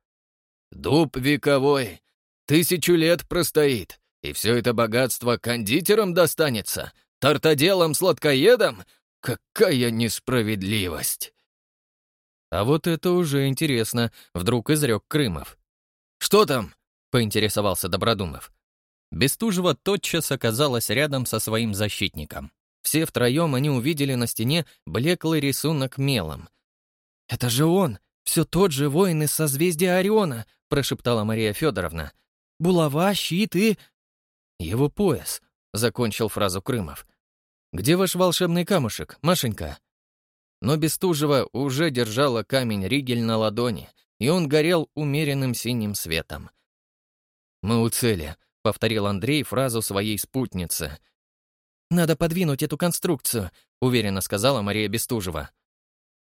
«Дуб вековой. Тысячу лет простоит. И все это богатство кондитерам достанется. Тортоделом-сладкоедом? Какая несправедливость!» А вот это уже интересно, вдруг изрек Крымов. «Что там?» — поинтересовался Добродумов. Бестужева тотчас оказалась рядом со своим защитником. Все втроем они увидели на стене блеклый рисунок мелом. «Это же он! Все тот же воин из созвездия Ориона!» — прошептала Мария Федоровна. «Булава, щит и...» «Его пояс», — закончил фразу Крымов. «Где ваш волшебный камушек, Машенька?» Но Бестужева уже держала камень Ригель на ладони, и он горел умеренным синим светом. «Мы у цели», — повторил Андрей фразу своей спутницы. «Надо подвинуть эту конструкцию», — уверенно сказала Мария Бестужева.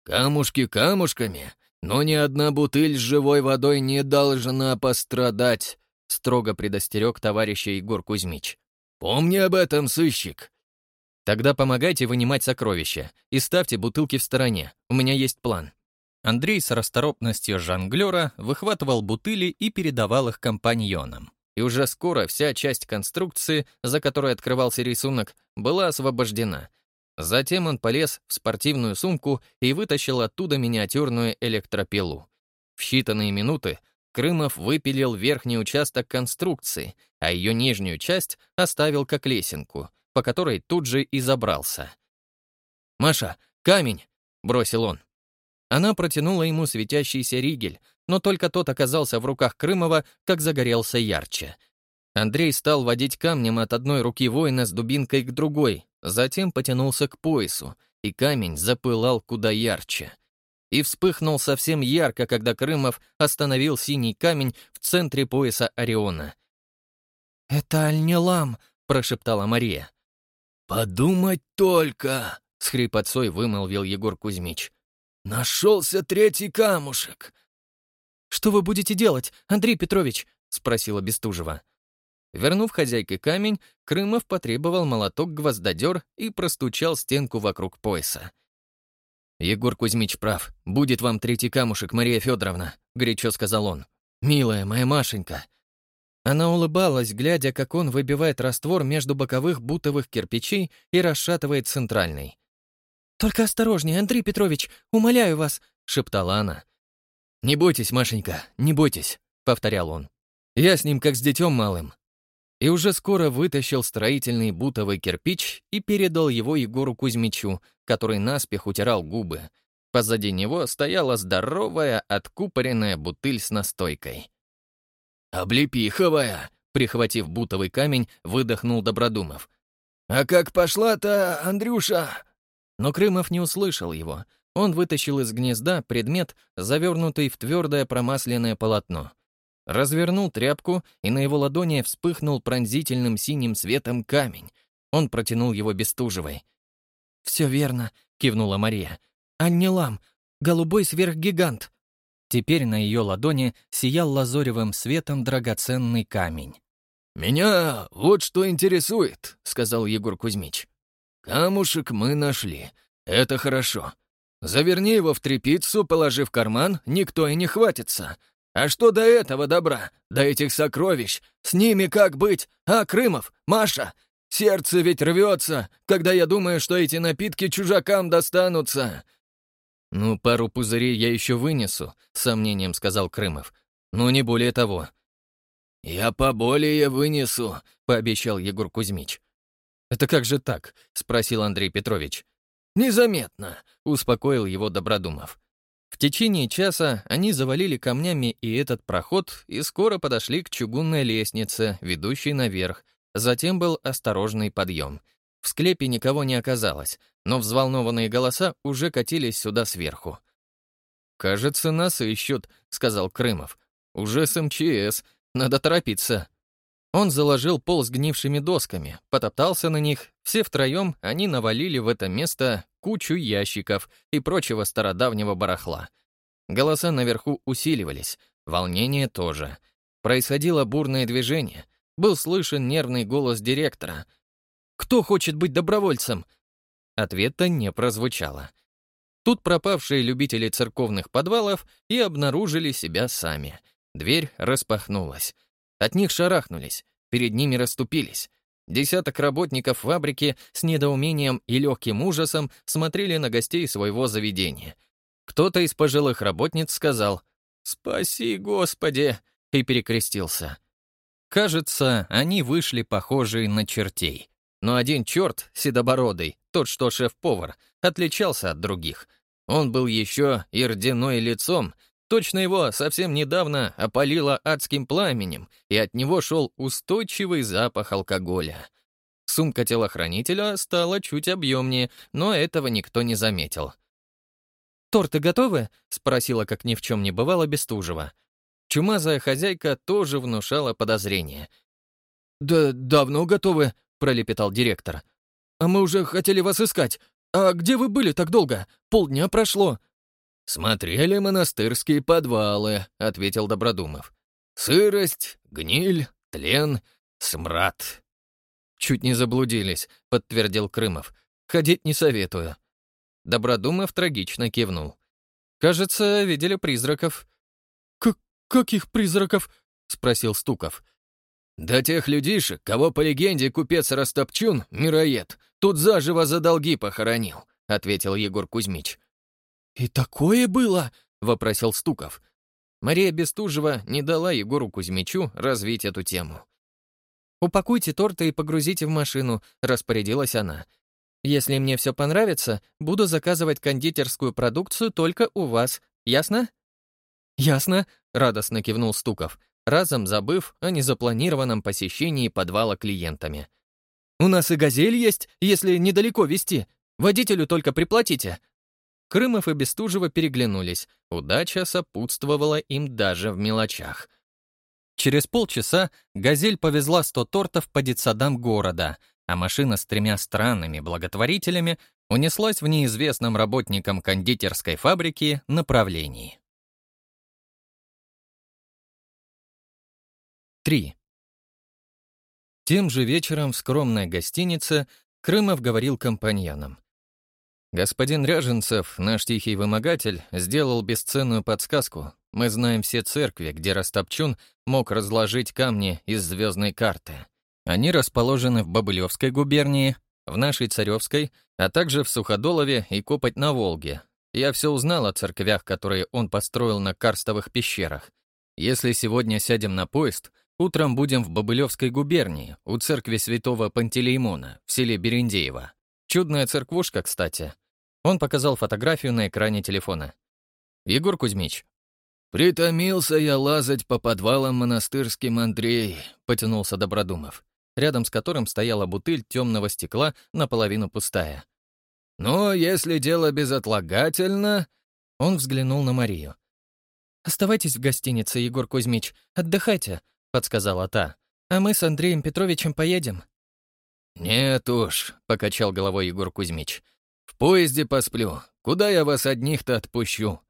«Камушки камушками, но ни одна бутыль с живой водой не должна пострадать», — строго предостерег товарища Егор Кузьмич. «Помни об этом, сыщик. Тогда помогайте вынимать сокровища и ставьте бутылки в стороне. У меня есть план». Андрей с расторопностью жонглера выхватывал бутыли и передавал их компаньонам. И уже скоро вся часть конструкции, за которой открывался рисунок, была освобождена. Затем он полез в спортивную сумку и вытащил оттуда миниатюрную электропилу. В считанные минуты Крымов выпилил верхний участок конструкции, а ее нижнюю часть оставил как лесенку — по которой тут же и забрался. «Маша, камень!» — бросил он. Она протянула ему светящийся ригель, но только тот оказался в руках Крымова, как загорелся ярче. Андрей стал водить камнем от одной руки воина с дубинкой к другой, затем потянулся к поясу, и камень запылал куда ярче. И вспыхнул совсем ярко, когда Крымов остановил синий камень в центре пояса Ориона. «Это Альнелам», — прошептала Мария. «Подумать только!» — с хрипотцой вымолвил Егор Кузьмич. «Нашелся третий камушек!» «Что вы будете делать, Андрей Петрович?» — спросила Бестужева. Вернув хозяйке камень, Крымов потребовал молоток-гвоздодер и простучал стенку вокруг пояса. «Егор Кузьмич прав. Будет вам третий камушек, Мария Федоровна», — горячо сказал он. «Милая моя Машенька, она улыбалась, глядя, как он выбивает раствор между боковых бутовых кирпичей и расшатывает центральный. «Только осторожнее, Андрей Петрович, умоляю вас», — шептала она. «Не бойтесь, Машенька, не бойтесь», — повторял он. «Я с ним как с детем малым». И уже скоро вытащил строительный бутовый кирпич и передал его Егору Кузьмичу, который наспех утирал губы. Позади него стояла здоровая, откупоренная бутыль с настойкой. «Облепиховая!» — прихватив бутовый камень, выдохнул Добродумов. «А как пошла-то, Андрюша?» Но Крымов не услышал его. Он вытащил из гнезда предмет, завернутый в твердое промасленное полотно. Развернул тряпку, и на его ладони вспыхнул пронзительным синим светом камень. Он протянул его Бестужевой. «Все верно», — кивнула Мария. «Аннелам, голубой сверхгигант. Теперь на ее ладони сиял лазоревым светом драгоценный камень. «Меня вот что интересует», — сказал Егор Кузьмич. «Камушек мы нашли. Это хорошо. Заверни его в трепицу, положи в карман, никто и не хватится. А что до этого добра, до этих сокровищ? С ними как быть? А, Крымов, Маша? Сердце ведь рвется, когда я думаю, что эти напитки чужакам достанутся». «Ну, пару пузырей я еще вынесу», — с сомнением сказал Крымов. «Но не более того». «Я поболее вынесу», — пообещал Егор Кузьмич. «Это как же так?» — спросил Андрей Петрович. «Незаметно», — успокоил его Добродумов. В течение часа они завалили камнями и этот проход и скоро подошли к чугунной лестнице, ведущей наверх. Затем был осторожный подъем. В склепе никого не оказалось, но взволнованные голоса уже катились сюда сверху. «Кажется, нас ищут», — сказал Крымов. «Уже с МЧС. Надо торопиться». Он заложил пол с гнившими досками, потоптался на них. Все втроем они навалили в это место кучу ящиков и прочего стародавнего барахла. Голоса наверху усиливались, волнение тоже. Происходило бурное движение. Был слышен нервный голос директора. «Кто хочет быть добровольцем?» Ответа не прозвучало. Тут пропавшие любители церковных подвалов и обнаружили себя сами. Дверь распахнулась. От них шарахнулись, перед ними расступились. Десяток работников фабрики с недоумением и легким ужасом смотрели на гостей своего заведения. Кто-то из пожилых работниц сказал «Спаси, Господи!» и перекрестился. Кажется, они вышли похожие на чертей. Но один черт, седобородый, тот, что шеф-повар, отличался от других. Он был еще и рдяной лицом, Точно его совсем недавно опалило адским пламенем, и от него шел устойчивый запах алкоголя. Сумка телохранителя стала чуть объемнее, но этого никто не заметил. «Торты готовы?» — спросила, как ни в чем не бывало, Бестужева. Чумазая хозяйка тоже внушала подозрение. «Да давно готовы», — пролепетал директор. «А мы уже хотели вас искать. А где вы были так долго? Полдня прошло». «Смотрели монастырские подвалы», — ответил Добродумов. «Сырость, гниль, тлен, смрад». «Чуть не заблудились», — подтвердил Крымов. «Ходить не советую». Добродумов трагично кивнул. «Кажется, видели призраков». «К каких призраков?» — спросил Стуков. «Да тех людишек, кого по легенде купец Растопчун, мироед, тут заживо за долги похоронил», — ответил Егор Кузьмич. «И такое было?» — вопросил Стуков. Мария Бестужева не дала Егору Кузьмичу развить эту тему. «Упакуйте торты и погрузите в машину», — распорядилась она. «Если мне все понравится, буду заказывать кондитерскую продукцию только у вас. Ясно?» «Ясно», — радостно кивнул Стуков, разом забыв о незапланированном посещении подвала клиентами. «У нас и газель есть, если недалеко везти. Водителю только приплатите», Крымов и Бестужева переглянулись. Удача сопутствовала им даже в мелочах. Через полчаса «Газель» повезла 100 тортов по детсадам города, а машина с тремя странными благотворителями унеслась в неизвестном работникам кондитерской фабрики направлении. 3. Тем же вечером в скромной гостинице Крымов говорил компаньонам. Господин Ряженцев, наш тихий вымогатель, сделал бесценную подсказку. Мы знаем все церкви, где Растопчун мог разложить камни из звездной карты. Они расположены в Бобылевской губернии, в нашей Царевской, а также в Суходолове и Копоть на Волге. Я все узнал о церквях, которые он построил на карстовых пещерах. Если сегодня сядем на поезд, утром будем в Бобылевской губернии, у церкви святого Пантелеймона, в селе Берендеево. Чудная церквушка, кстати. Он показал фотографию на экране телефона. «Егор Кузьмич». «Притомился я лазать по подвалам монастырским Андрей», — потянулся Добродумов, рядом с которым стояла бутыль темного стекла, наполовину пустая. «Но если дело безотлагательно...» Он взглянул на Марию. «Оставайтесь в гостинице, Егор Кузьмич, отдыхайте», — подсказала та. «А мы с Андреем Петровичем поедем». «Нет уж», — покачал головой Егор Кузьмич. Поезде посплю. Куда я вас одних-то отпущу?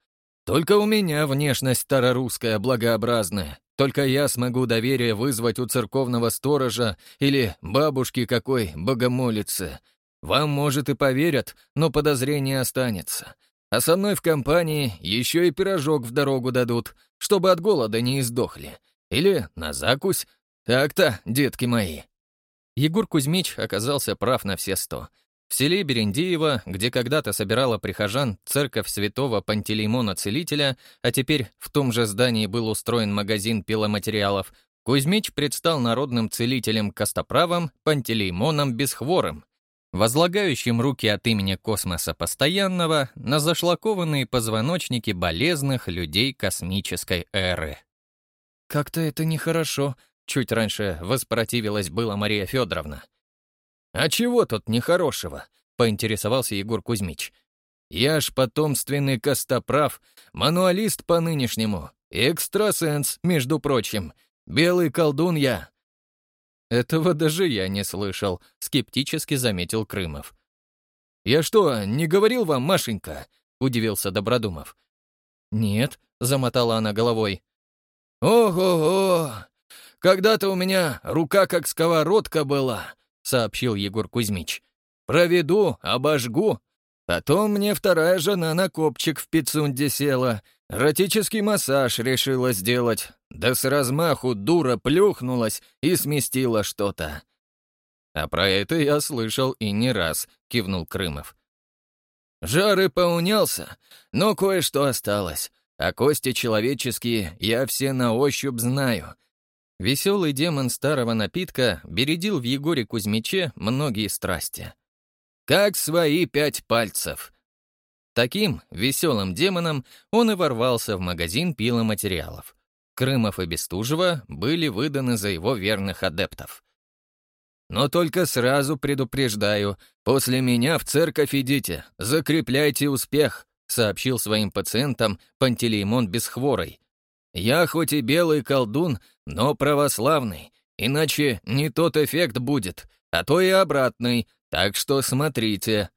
Только у меня внешность старорусская благообразная. Только я смогу доверие вызвать у церковного сторожа или бабушки какой богомолицы. Вам, может, и поверят, но подозрение останется. А со мной в компании еще и пирожок в дорогу дадут, чтобы от голода не издохли. Или на закусь. Так-то, детки мои». Егор Кузьмич оказался прав на все сто. В селе Берендеево, где когда-то собирала прихожан церковь святого Пантелеймона Целителя, а теперь в том же здании был устроен магазин пиломатериалов, Кузьмич предстал народным целителем Костоправом Пантелеймоном Бесхворым, возлагающим руки от имени космоса постоянного на зашлакованные позвоночники болезных людей космической эры. «Как-то это нехорошо», — чуть раньше воспротивилась была Мария Федоровна. «А чего тут нехорошего?» — поинтересовался Егор Кузьмич. «Я ж потомственный костоправ, мануалист по нынешнему, экстрасенс, между прочим, белый колдун я». «Этого даже я не слышал», — скептически заметил Крымов. «Я что, не говорил вам, Машенька?» — удивился Добродумов. «Нет», — замотала она головой. «Ого-го! Когда-то у меня рука как сковородка была сообщил Егор Кузьмич. «Проведу, обожгу. Потом мне вторая жена на копчик в Пицунде села. Эротический массаж решила сделать. Да с размаху дура плюхнулась и сместила что-то». «А про это я слышал и не раз», — кивнул Крымов. «Жары поунялся, но кое-что осталось. А кости человеческие я все на ощупь знаю. Веселый демон старого напитка бередил в Егоре Кузьмиче многие страсти. Как свои пять пальцев. Таким веселым демоном он и ворвался в магазин пиломатериалов. Крымов и Бестужева были выданы за его верных адептов. «Но только сразу предупреждаю, после меня в церковь идите, закрепляйте успех», сообщил своим пациентам Пантелеймон Бесхворой, я хоть и белый колдун, но православный, иначе не тот эффект будет, а то и обратный, так что смотрите».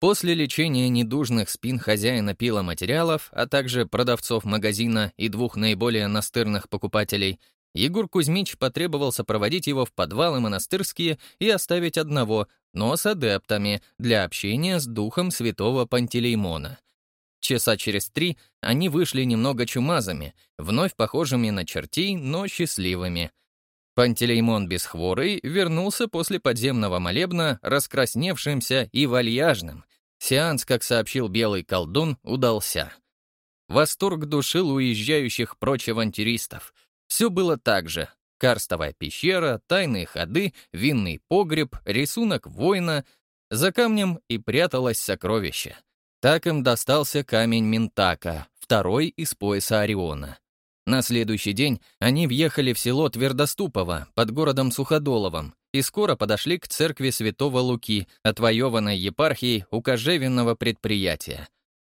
После лечения недужных спин хозяина пиломатериалов, а также продавцов магазина и двух наиболее настырных покупателей, Егор Кузьмич потребовался проводить его в подвалы монастырские и оставить одного, но с адептами, для общения с духом святого Пантелеймона. Часа через три они вышли немного чумазами, вновь похожими на чертей, но счастливыми. Пантелеймон Бесхворый вернулся после подземного молебна раскрасневшимся и вальяжным. Сеанс, как сообщил белый колдун, удался. Восторг душил уезжающих прочь авантюристов. Все было так же. Карстовая пещера, тайные ходы, винный погреб, рисунок воина. За камнем и пряталось сокровище — так им достался камень Ментака, второй из пояса Ориона. На следующий день они въехали в село Твердоступово под городом Суходоловым и скоро подошли к церкви Святого Луки, отвоеванной епархией у кожевенного предприятия.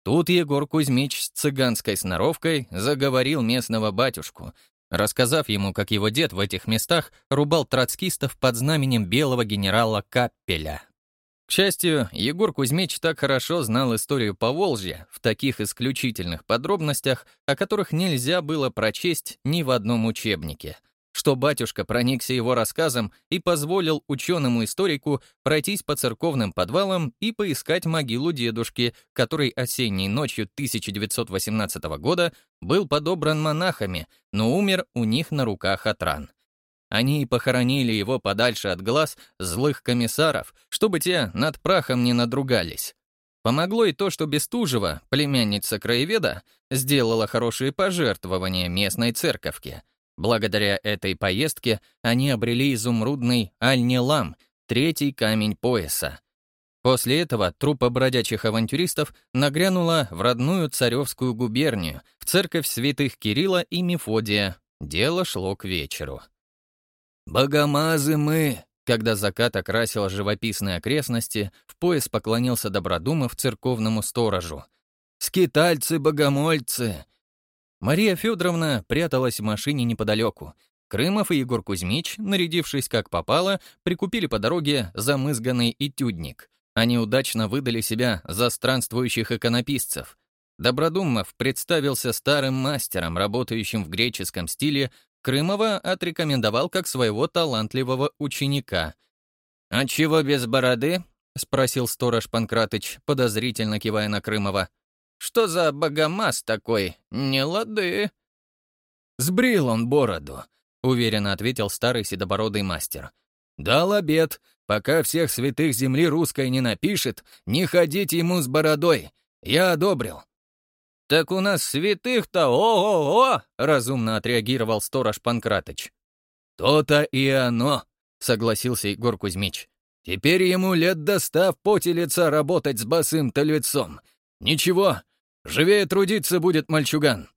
Тут Егор Кузьмич с цыганской сноровкой заговорил местного батюшку, рассказав ему, как его дед в этих местах рубал троцкистов под знаменем белого генерала Каппеля. К счастью, Егор Кузьмич так хорошо знал историю Поволжья в таких исключительных подробностях, о которых нельзя было прочесть ни в одном учебнике, что батюшка проникся его рассказом и позволил ученому-историку пройтись по церковным подвалам и поискать могилу дедушки, который осенней ночью 1918 года был подобран монахами, но умер у них на руках от ран. Они похоронили его подальше от глаз злых комиссаров, чтобы те над прахом не надругались. Помогло и то, что Бестужева, племянница краеведа, сделала хорошие пожертвования местной церковке. Благодаря этой поездке они обрели изумрудный Альнилам, третий камень пояса. После этого труппа бродячих авантюристов нагрянула в родную Царевскую губернию, в церковь святых Кирилла и Мефодия. Дело шло к вечеру. «Богомазы мы!» Когда закат окрасил живописные окрестности, в пояс поклонился Добродумов церковному сторожу. «Скитальцы-богомольцы!» Мария Федоровна пряталась в машине неподалеку. Крымов и Егор Кузьмич, нарядившись как попало, прикупили по дороге замызганный этюдник. Они удачно выдали себя за странствующих иконописцев. Добродумов представился старым мастером, работающим в греческом стиле, Крымова отрекомендовал как своего талантливого ученика. «А чего без бороды?» — спросил сторож Панкратыч, подозрительно кивая на Крымова. «Что за богомаз такой? Не лады!» «Сбрил он бороду», — уверенно ответил старый седобородый мастер. «Дал обед. Пока всех святых земли русской не напишет, не ходить ему с бородой. Я одобрил». «Так у нас святых-то о-о-о!» — разумно отреагировал сторож Панкратыч. «То-то и оно», — согласился Егор Кузьмич. «Теперь ему лет достав поте лица работать с босым-то лицом. Ничего, живее трудиться будет мальчуган».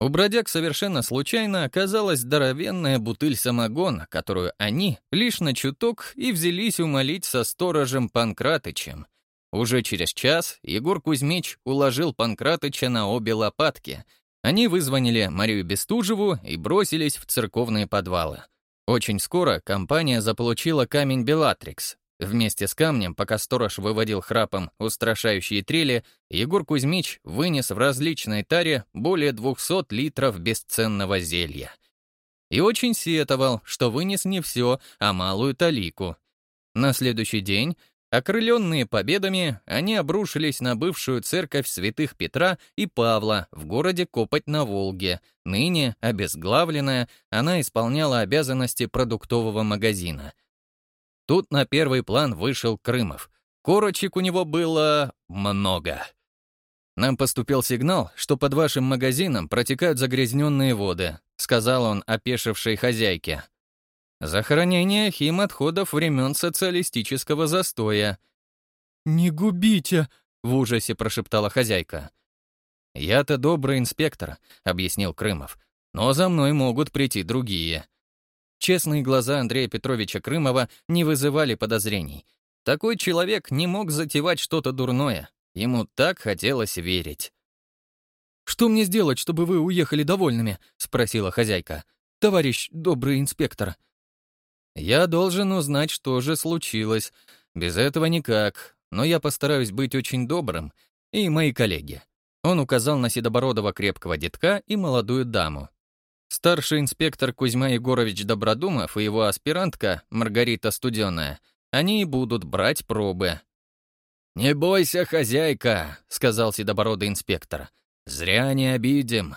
У бродяг совершенно случайно оказалась здоровенная бутыль самогона, которую они лишь на чуток и взялись умолить со сторожем Панкратычем. Уже через час Егор Кузьмич уложил Панкратыча на обе лопатки. Они вызвонили Марию Бестужеву и бросились в церковные подвалы. Очень скоро компания заполучила камень Белатрикс, Вместе с камнем, пока сторож выводил храпом устрашающие трели, Егор Кузьмич вынес в различной таре более 200 литров бесценного зелья. И очень сетовал, что вынес не все, а малую талику. На следующий день, окрыленные победами, они обрушились на бывшую церковь святых Петра и Павла в городе Копоть на Волге. Ныне, обезглавленная, она исполняла обязанности продуктового магазина — Тут на первый план вышел Крымов. Корочек у него было много. «Нам поступил сигнал, что под вашим магазином протекают загрязненные воды», сказал он опешившей хозяйке. «Захоронение химотходов времен социалистического застоя». «Не губите!» — в ужасе прошептала хозяйка. «Я-то добрый инспектор», — объяснил Крымов. «Но за мной могут прийти другие. Честные глаза Андрея Петровича Крымова не вызывали подозрений. Такой человек не мог затевать что-то дурное. Ему так хотелось верить. «Что мне сделать, чтобы вы уехали довольными?» — спросила хозяйка. «Товарищ добрый инспектор». «Я должен узнать, что же случилось. Без этого никак. Но я постараюсь быть очень добрым. И мои коллеги». Он указал на седобородого крепкого детка и молодую даму. Старший инспектор Кузьма Егорович Добродумов и его аспирантка Маргарита Студеная, они и будут брать пробы. «Не бойся, хозяйка», — сказал седобородый инспектор. «Зря не обидим».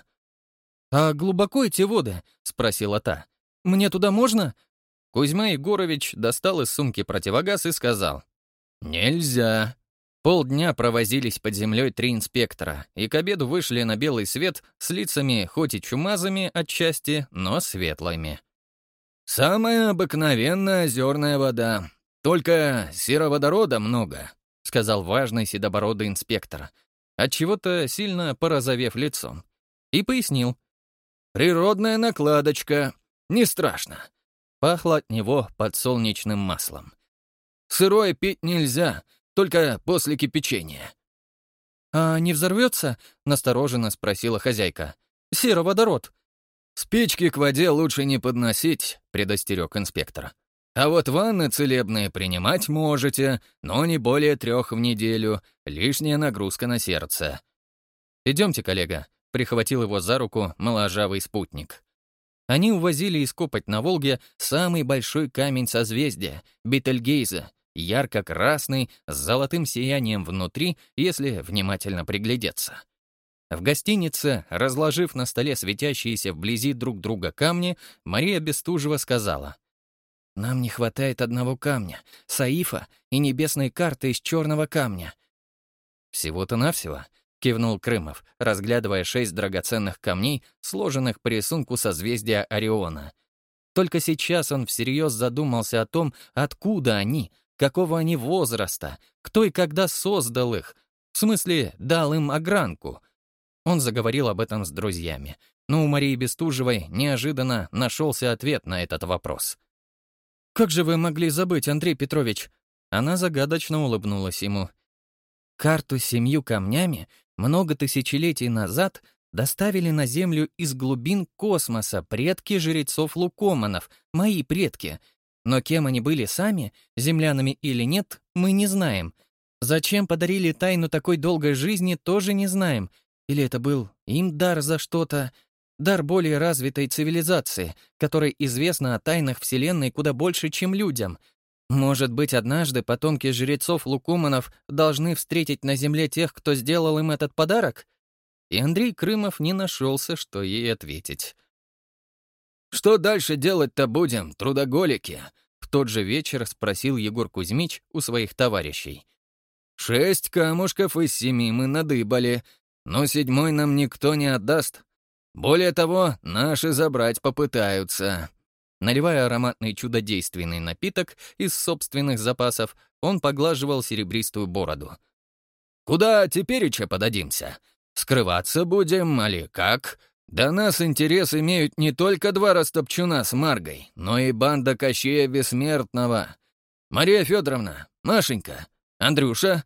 «А глубоко эти воды?» — спросила та. «Мне туда можно?» Кузьма Егорович достал из сумки противогаз и сказал. «Нельзя. Полдня провозились под землей три инспектора, и к обеду вышли на белый свет с лицами хоть и чумазами отчасти, но светлыми. «Самая обыкновенная озерная вода. Только сероводорода много», — сказал важный седобородый инспектор, отчего-то сильно порозовев лицом. И пояснил. «Природная накладочка. Не страшно». Пахло от него подсолнечным маслом. «Сырое пить нельзя», — только после кипячения». «А не взорвется?» — настороженно спросила хозяйка. «Сероводород». «Спички к воде лучше не подносить», — предостерег инспектор. «А вот ванны целебные принимать можете, но не более трех в неделю. Лишняя нагрузка на сердце». «Идемте, коллега», — прихватил его за руку моложавый спутник. Они увозили из копоть на Волге самый большой камень созвездия — Бетельгейза, ярко-красный, с золотым сиянием внутри, если внимательно приглядеться. В гостинице, разложив на столе светящиеся вблизи друг друга камни, Мария Бестужева сказала, «Нам не хватает одного камня, саифа и небесной карты из черного камня». «Всего-то навсего», — кивнул Крымов, разглядывая шесть драгоценных камней, сложенных по рисунку созвездия Ориона. Только сейчас он всерьез задумался о том, откуда они, какого они возраста, кто и когда создал их, в смысле, дал им огранку. Он заговорил об этом с друзьями, но у Марии Бестужевой неожиданно нашелся ответ на этот вопрос. «Как же вы могли забыть, Андрей Петрович?» Она загадочно улыбнулась ему. «Карту с семью камнями много тысячелетий назад доставили на Землю из глубин космоса предки жрецов Лукоманов, мои предки — но кем они были сами, землянами или нет, мы не знаем. Зачем подарили тайну такой долгой жизни, тоже не знаем. Или это был им дар за что-то? Дар более развитой цивилизации, которой известно о тайнах Вселенной куда больше, чем людям. Может быть, однажды потомки жрецов-лукуманов должны встретить на Земле тех, кто сделал им этот подарок? И Андрей Крымов не нашелся, что ей ответить. «Что дальше делать-то будем, трудоголики?» В тот же вечер спросил Егор Кузьмич у своих товарищей. «Шесть камушков из семи мы надыбали, но седьмой нам никто не отдаст. Более того, наши забрать попытаются». Наливая ароматный чудодейственный напиток из собственных запасов, он поглаживал серебристую бороду. «Куда тепереча подадимся? Скрываться будем, али как? Да нас интерес имеют не только два растопчуна с Маргой, но и банда Кощея Бессмертного. Мария Федоровна, Машенька, Андрюша».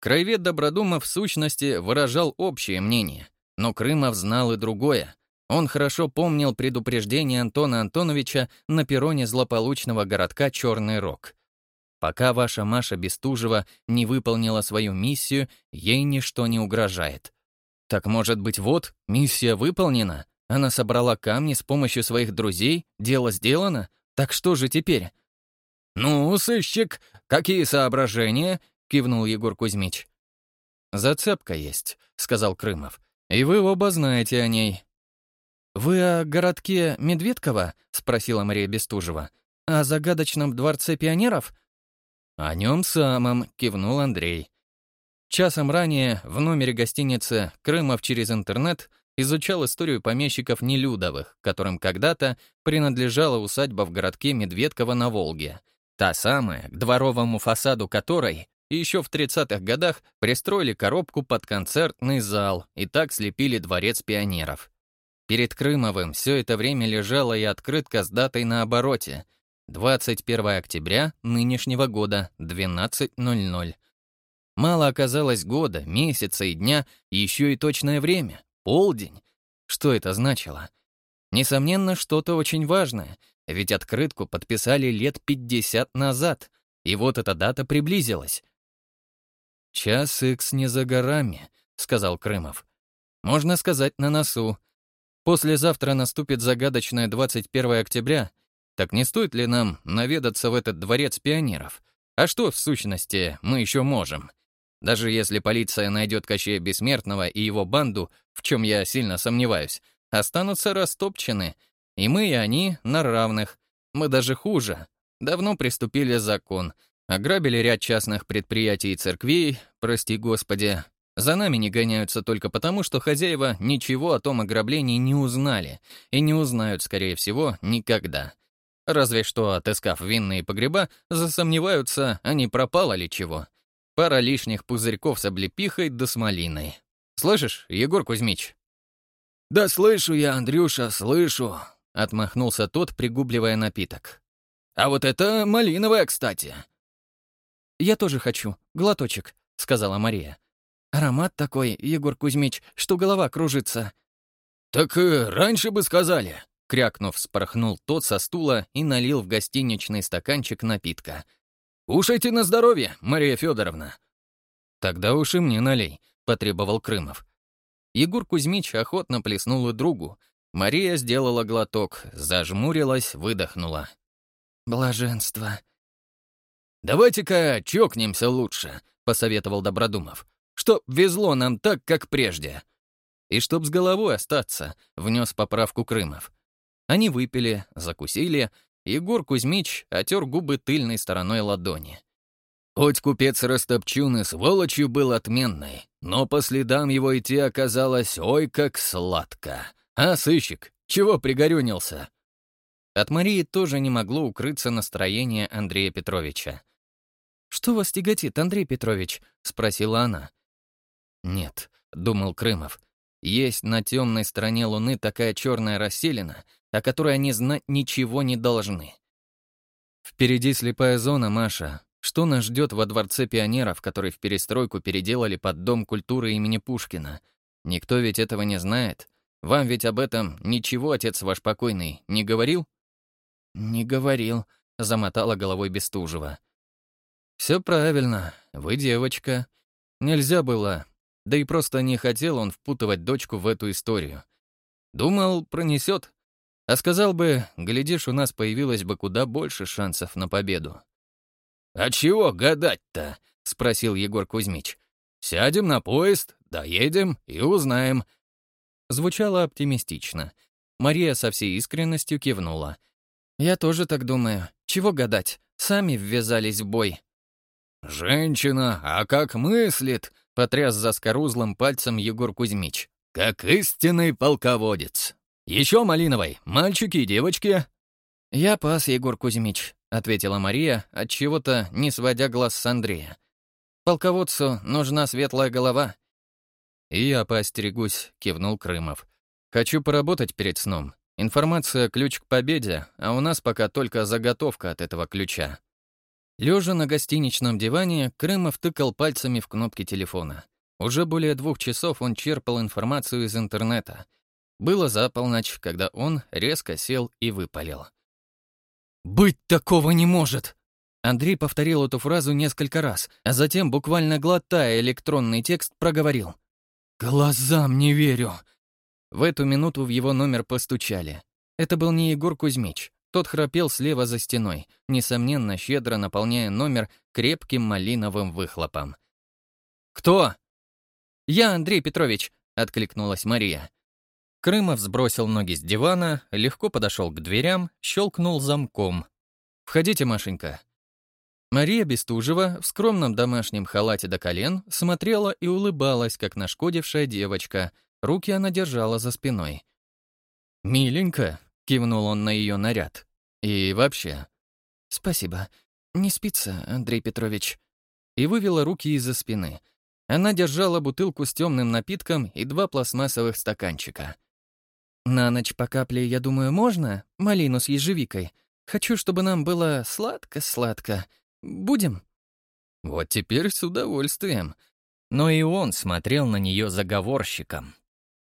Краевед Добродумов в сущности выражал общее мнение, но Крымов знал и другое. Он хорошо помнил предупреждение Антона Антоновича на перроне злополучного городка Черный Рог. Пока ваша Маша Бестужева не выполнила свою миссию, ей ничто не угрожает. Так может быть, вот, миссия выполнена? Она собрала камни с помощью своих друзей, дело сделано? Так что же теперь? «Ну, сыщик, какие соображения?» — кивнул Егор Кузьмич. «Зацепка есть», — сказал Крымов. «И вы оба знаете о ней». «Вы о городке Медведково?» — спросила Мария Бестужева. «О загадочном дворце пионеров?» «О нем самом», — кивнул Андрей. Часом ранее в номере гостиницы «Крымов через интернет» изучал историю помещиков Нелюдовых, которым когда-то принадлежала усадьба в городке Медведково на Волге. Та самая, к дворовому фасаду которой еще в 30-х годах пристроили коробку под концертный зал и так слепили дворец пионеров. Перед Крымовым все это время лежала и открытка с датой на обороте. 21 октября нынешнего года, 12.00. Мало оказалось года, месяца и дня, еще и точное время — полдень. Что это значило? Несомненно, что-то очень важное, ведь открытку подписали лет 50 назад, и вот эта дата приблизилась. «Час икс не за горами», — сказал Крымов. «Можно сказать, на носу. Послезавтра наступит загадочное 21 октября. Так не стоит ли нам наведаться в этот дворец пионеров? А что, в сущности, мы еще можем?» Даже если полиция найдет Кощея Бессмертного и его банду, в чем я сильно сомневаюсь, останутся растопчены. И мы, и они на равных. Мы даже хуже. Давно приступили закон. Ограбили ряд частных предприятий и церквей, прости господи. За нами не гоняются только потому, что хозяева ничего о том ограблении не узнали. И не узнают, скорее всего, никогда. Разве что, отыскав винные погреба, засомневаются, а не пропало ли чего. Пара лишних пузырьков с облепихой да с малиной. Слышишь, Егор Кузьмич?» «Да слышу я, Андрюша, слышу», — отмахнулся тот, пригубливая напиток. «А вот это малиновая, кстати». «Я тоже хочу. Глоточек», — сказала Мария. «Аромат такой, Егор Кузьмич, что голова кружится». «Так э, раньше бы сказали», — крякнув, спорхнул тот со стула и налил в гостиничный стаканчик напитка — «Кушайте на здоровье, Мария Федоровна!» «Тогда уж и мне налей», — потребовал Крымов. Егор Кузьмич охотно плеснул и другу. Мария сделала глоток, зажмурилась, выдохнула. «Блаженство». «Давайте-ка чокнемся лучше», — посоветовал Добродумов. «Чтоб везло нам так, как прежде». «И чтоб с головой остаться», — внес поправку Крымов. Они выпили, закусили, Егор Кузьмич отер губы тыльной стороной ладони. Хоть купец Растопчун и сволочью был отменной, но по следам его идти оказалось ой как сладко. А, сыщик, чего пригорюнился? От Марии тоже не могло укрыться настроение Андрея Петровича. «Что вас тяготит, Андрей Петрович?» — спросила она. «Нет», — думал Крымов, — «есть на темной стороне Луны такая черная расселена, о которой они знать ничего не должны. Впереди слепая зона, Маша. Что нас ждет во Дворце пионеров, который в перестройку переделали под Дом культуры имени Пушкина? Никто ведь этого не знает. Вам ведь об этом ничего отец ваш покойный не говорил? «Не говорил», — замотала головой Бестужева. «Все правильно. Вы девочка. Нельзя было. Да и просто не хотел он впутывать дочку в эту историю. Думал, пронесет. А сказал бы, глядишь, у нас появилось бы куда больше шансов на победу. «А чего гадать-то?» — спросил Егор Кузьмич. «Сядем на поезд, доедем и узнаем». Звучало оптимистично. Мария со всей искренностью кивнула. «Я тоже так думаю. Чего гадать? Сами ввязались в бой». «Женщина, а как мыслит?» — потряс заскорузлым пальцем Егор Кузьмич. «Как истинный полководец. Еще Малиновой, мальчики и девочки». «Я пас, Егор Кузьмич», — ответила Мария, от чего то не сводя глаз с Андрея. «Полководцу нужна светлая голова». «И я поостерегусь», — кивнул Крымов. «Хочу поработать перед сном. Информация — ключ к победе, а у нас пока только заготовка от этого ключа». Лежа на гостиничном диване, Крымов тыкал пальцами в кнопки телефона. Уже более двух часов он черпал информацию из интернета. Было за полночь, когда он резко сел и выпалил. «Быть такого не может!» Андрей повторил эту фразу несколько раз, а затем, буквально глотая электронный текст, проговорил. «Глазам не верю!» В эту минуту в его номер постучали. Это был не Егор Кузьмич. Тот храпел слева за стеной, несомненно, щедро наполняя номер крепким малиновым выхлопом. «Кто?» «Я, Андрей Петрович», — откликнулась Мария. Крымов сбросил ноги с дивана, легко подошел к дверям, щелкнул замком. «Входите, Машенька». Мария Бестужева в скромном домашнем халате до колен смотрела и улыбалась, как нашкодившая девочка. Руки она держала за спиной. «Миленько», — кивнул он на ее наряд. «И вообще...» «Спасибо. Не спится, Андрей Петрович». И вывела руки из-за спины. Она держала бутылку с темным напитком и два пластмассовых стаканчика. «На ночь по капле, я думаю, можно? Малину с ежевикой. Хочу, чтобы нам было сладко-сладко. Будем?» Вот теперь с удовольствием. Но и он смотрел на нее заговорщиком.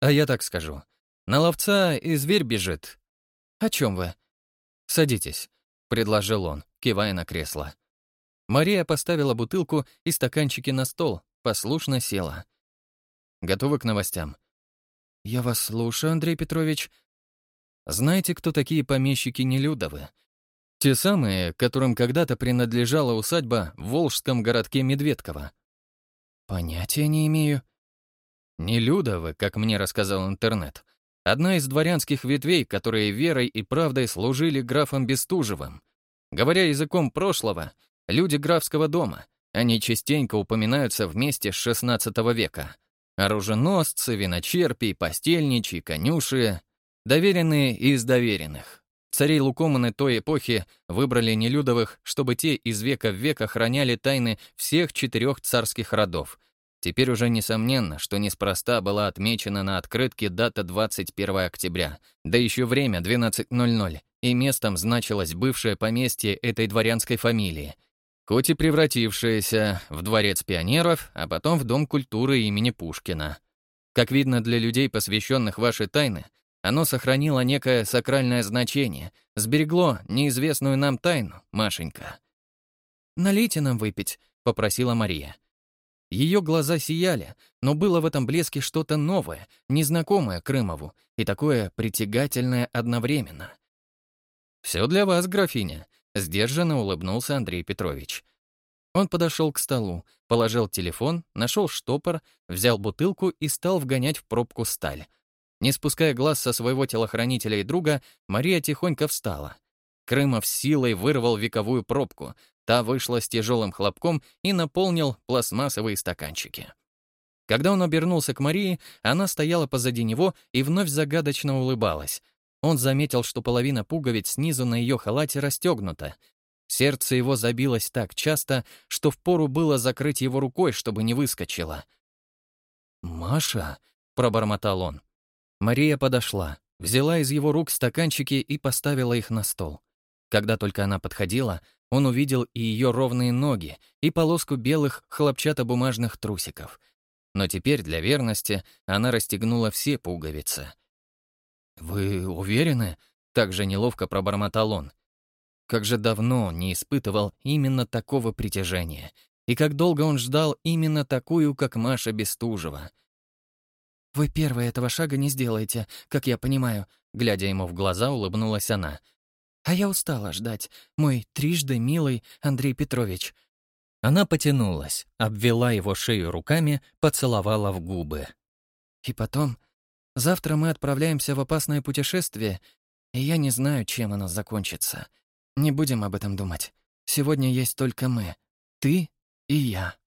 А я так скажу. На ловца и зверь бежит, «О чем вы?» «Садитесь», — предложил он, кивая на кресло. Мария поставила бутылку и стаканчики на стол, послушно села. «Готовы к новостям?» «Я вас слушаю, Андрей Петрович». «Знаете, кто такие помещики Нелюдовы?» «Те самые, которым когда-то принадлежала усадьба в волжском городке Медведково». «Понятия не имею». Нелюдовы, как мне рассказал интернет, Одна из дворянских ветвей, которые верой и правдой служили графом Бестужевым. Говоря языком прошлого, люди графского дома, они частенько упоминаются вместе с XVI века. Оруженосцы, виночерпи, постельничьи, конюши, доверенные из доверенных. Цари Лукоманы той эпохи выбрали Нелюдовых, чтобы те из века в век охраняли тайны всех четырех царских родов — Теперь уже несомненно, что неспроста была отмечена на открытке дата 21 октября, да еще время 12.00, и местом значилось бывшее поместье этой дворянской фамилии, хоть и превратившееся в дворец пионеров, а потом в Дом культуры имени Пушкина. Как видно для людей, посвященных вашей тайны, оно сохранило некое сакральное значение, сберегло неизвестную нам тайну, Машенька. «Налейте нам выпить», — попросила Мария. Ее глаза сияли, но было в этом блеске что-то новое, незнакомое Крымову и такое притягательное одновременно. «Все для вас, графиня», — сдержанно улыбнулся Андрей Петрович. Он подошел к столу, положил телефон, нашел штопор, взял бутылку и стал вгонять в пробку сталь. Не спуская глаз со своего телохранителя и друга, Мария тихонько встала. Крымов силой вырвал вековую пробку, Та вышла с тяжелым хлопком и наполнил пластмассовые стаканчики. Когда он обернулся к Марии, она стояла позади него и вновь загадочно улыбалась. Он заметил, что половина пуговиц снизу на ее халате расстегнута. Сердце его забилось так часто, что впору было закрыть его рукой, чтобы не выскочило. «Маша», — пробормотал он. Мария подошла, взяла из его рук стаканчики и поставила их на стол. Когда только она подходила, он увидел и ее ровные ноги, и полоску белых хлопчатобумажных трусиков. Но теперь для верности она расстегнула все пуговицы. «Вы уверены?» — так же неловко пробормотал он. Как же давно не испытывал именно такого притяжения. и как долго он ждал именно такую, как Маша Бестужева. «Вы первые этого шага не сделаете, как я понимаю», глядя ему в глаза, улыбнулась она. «А я устала ждать, мой трижды милый Андрей Петрович». Она потянулась, обвела его шею руками, поцеловала в губы. «И потом, завтра мы отправляемся в опасное путешествие, и я не знаю, чем оно закончится. Не будем об этом думать. Сегодня есть только мы, ты и я».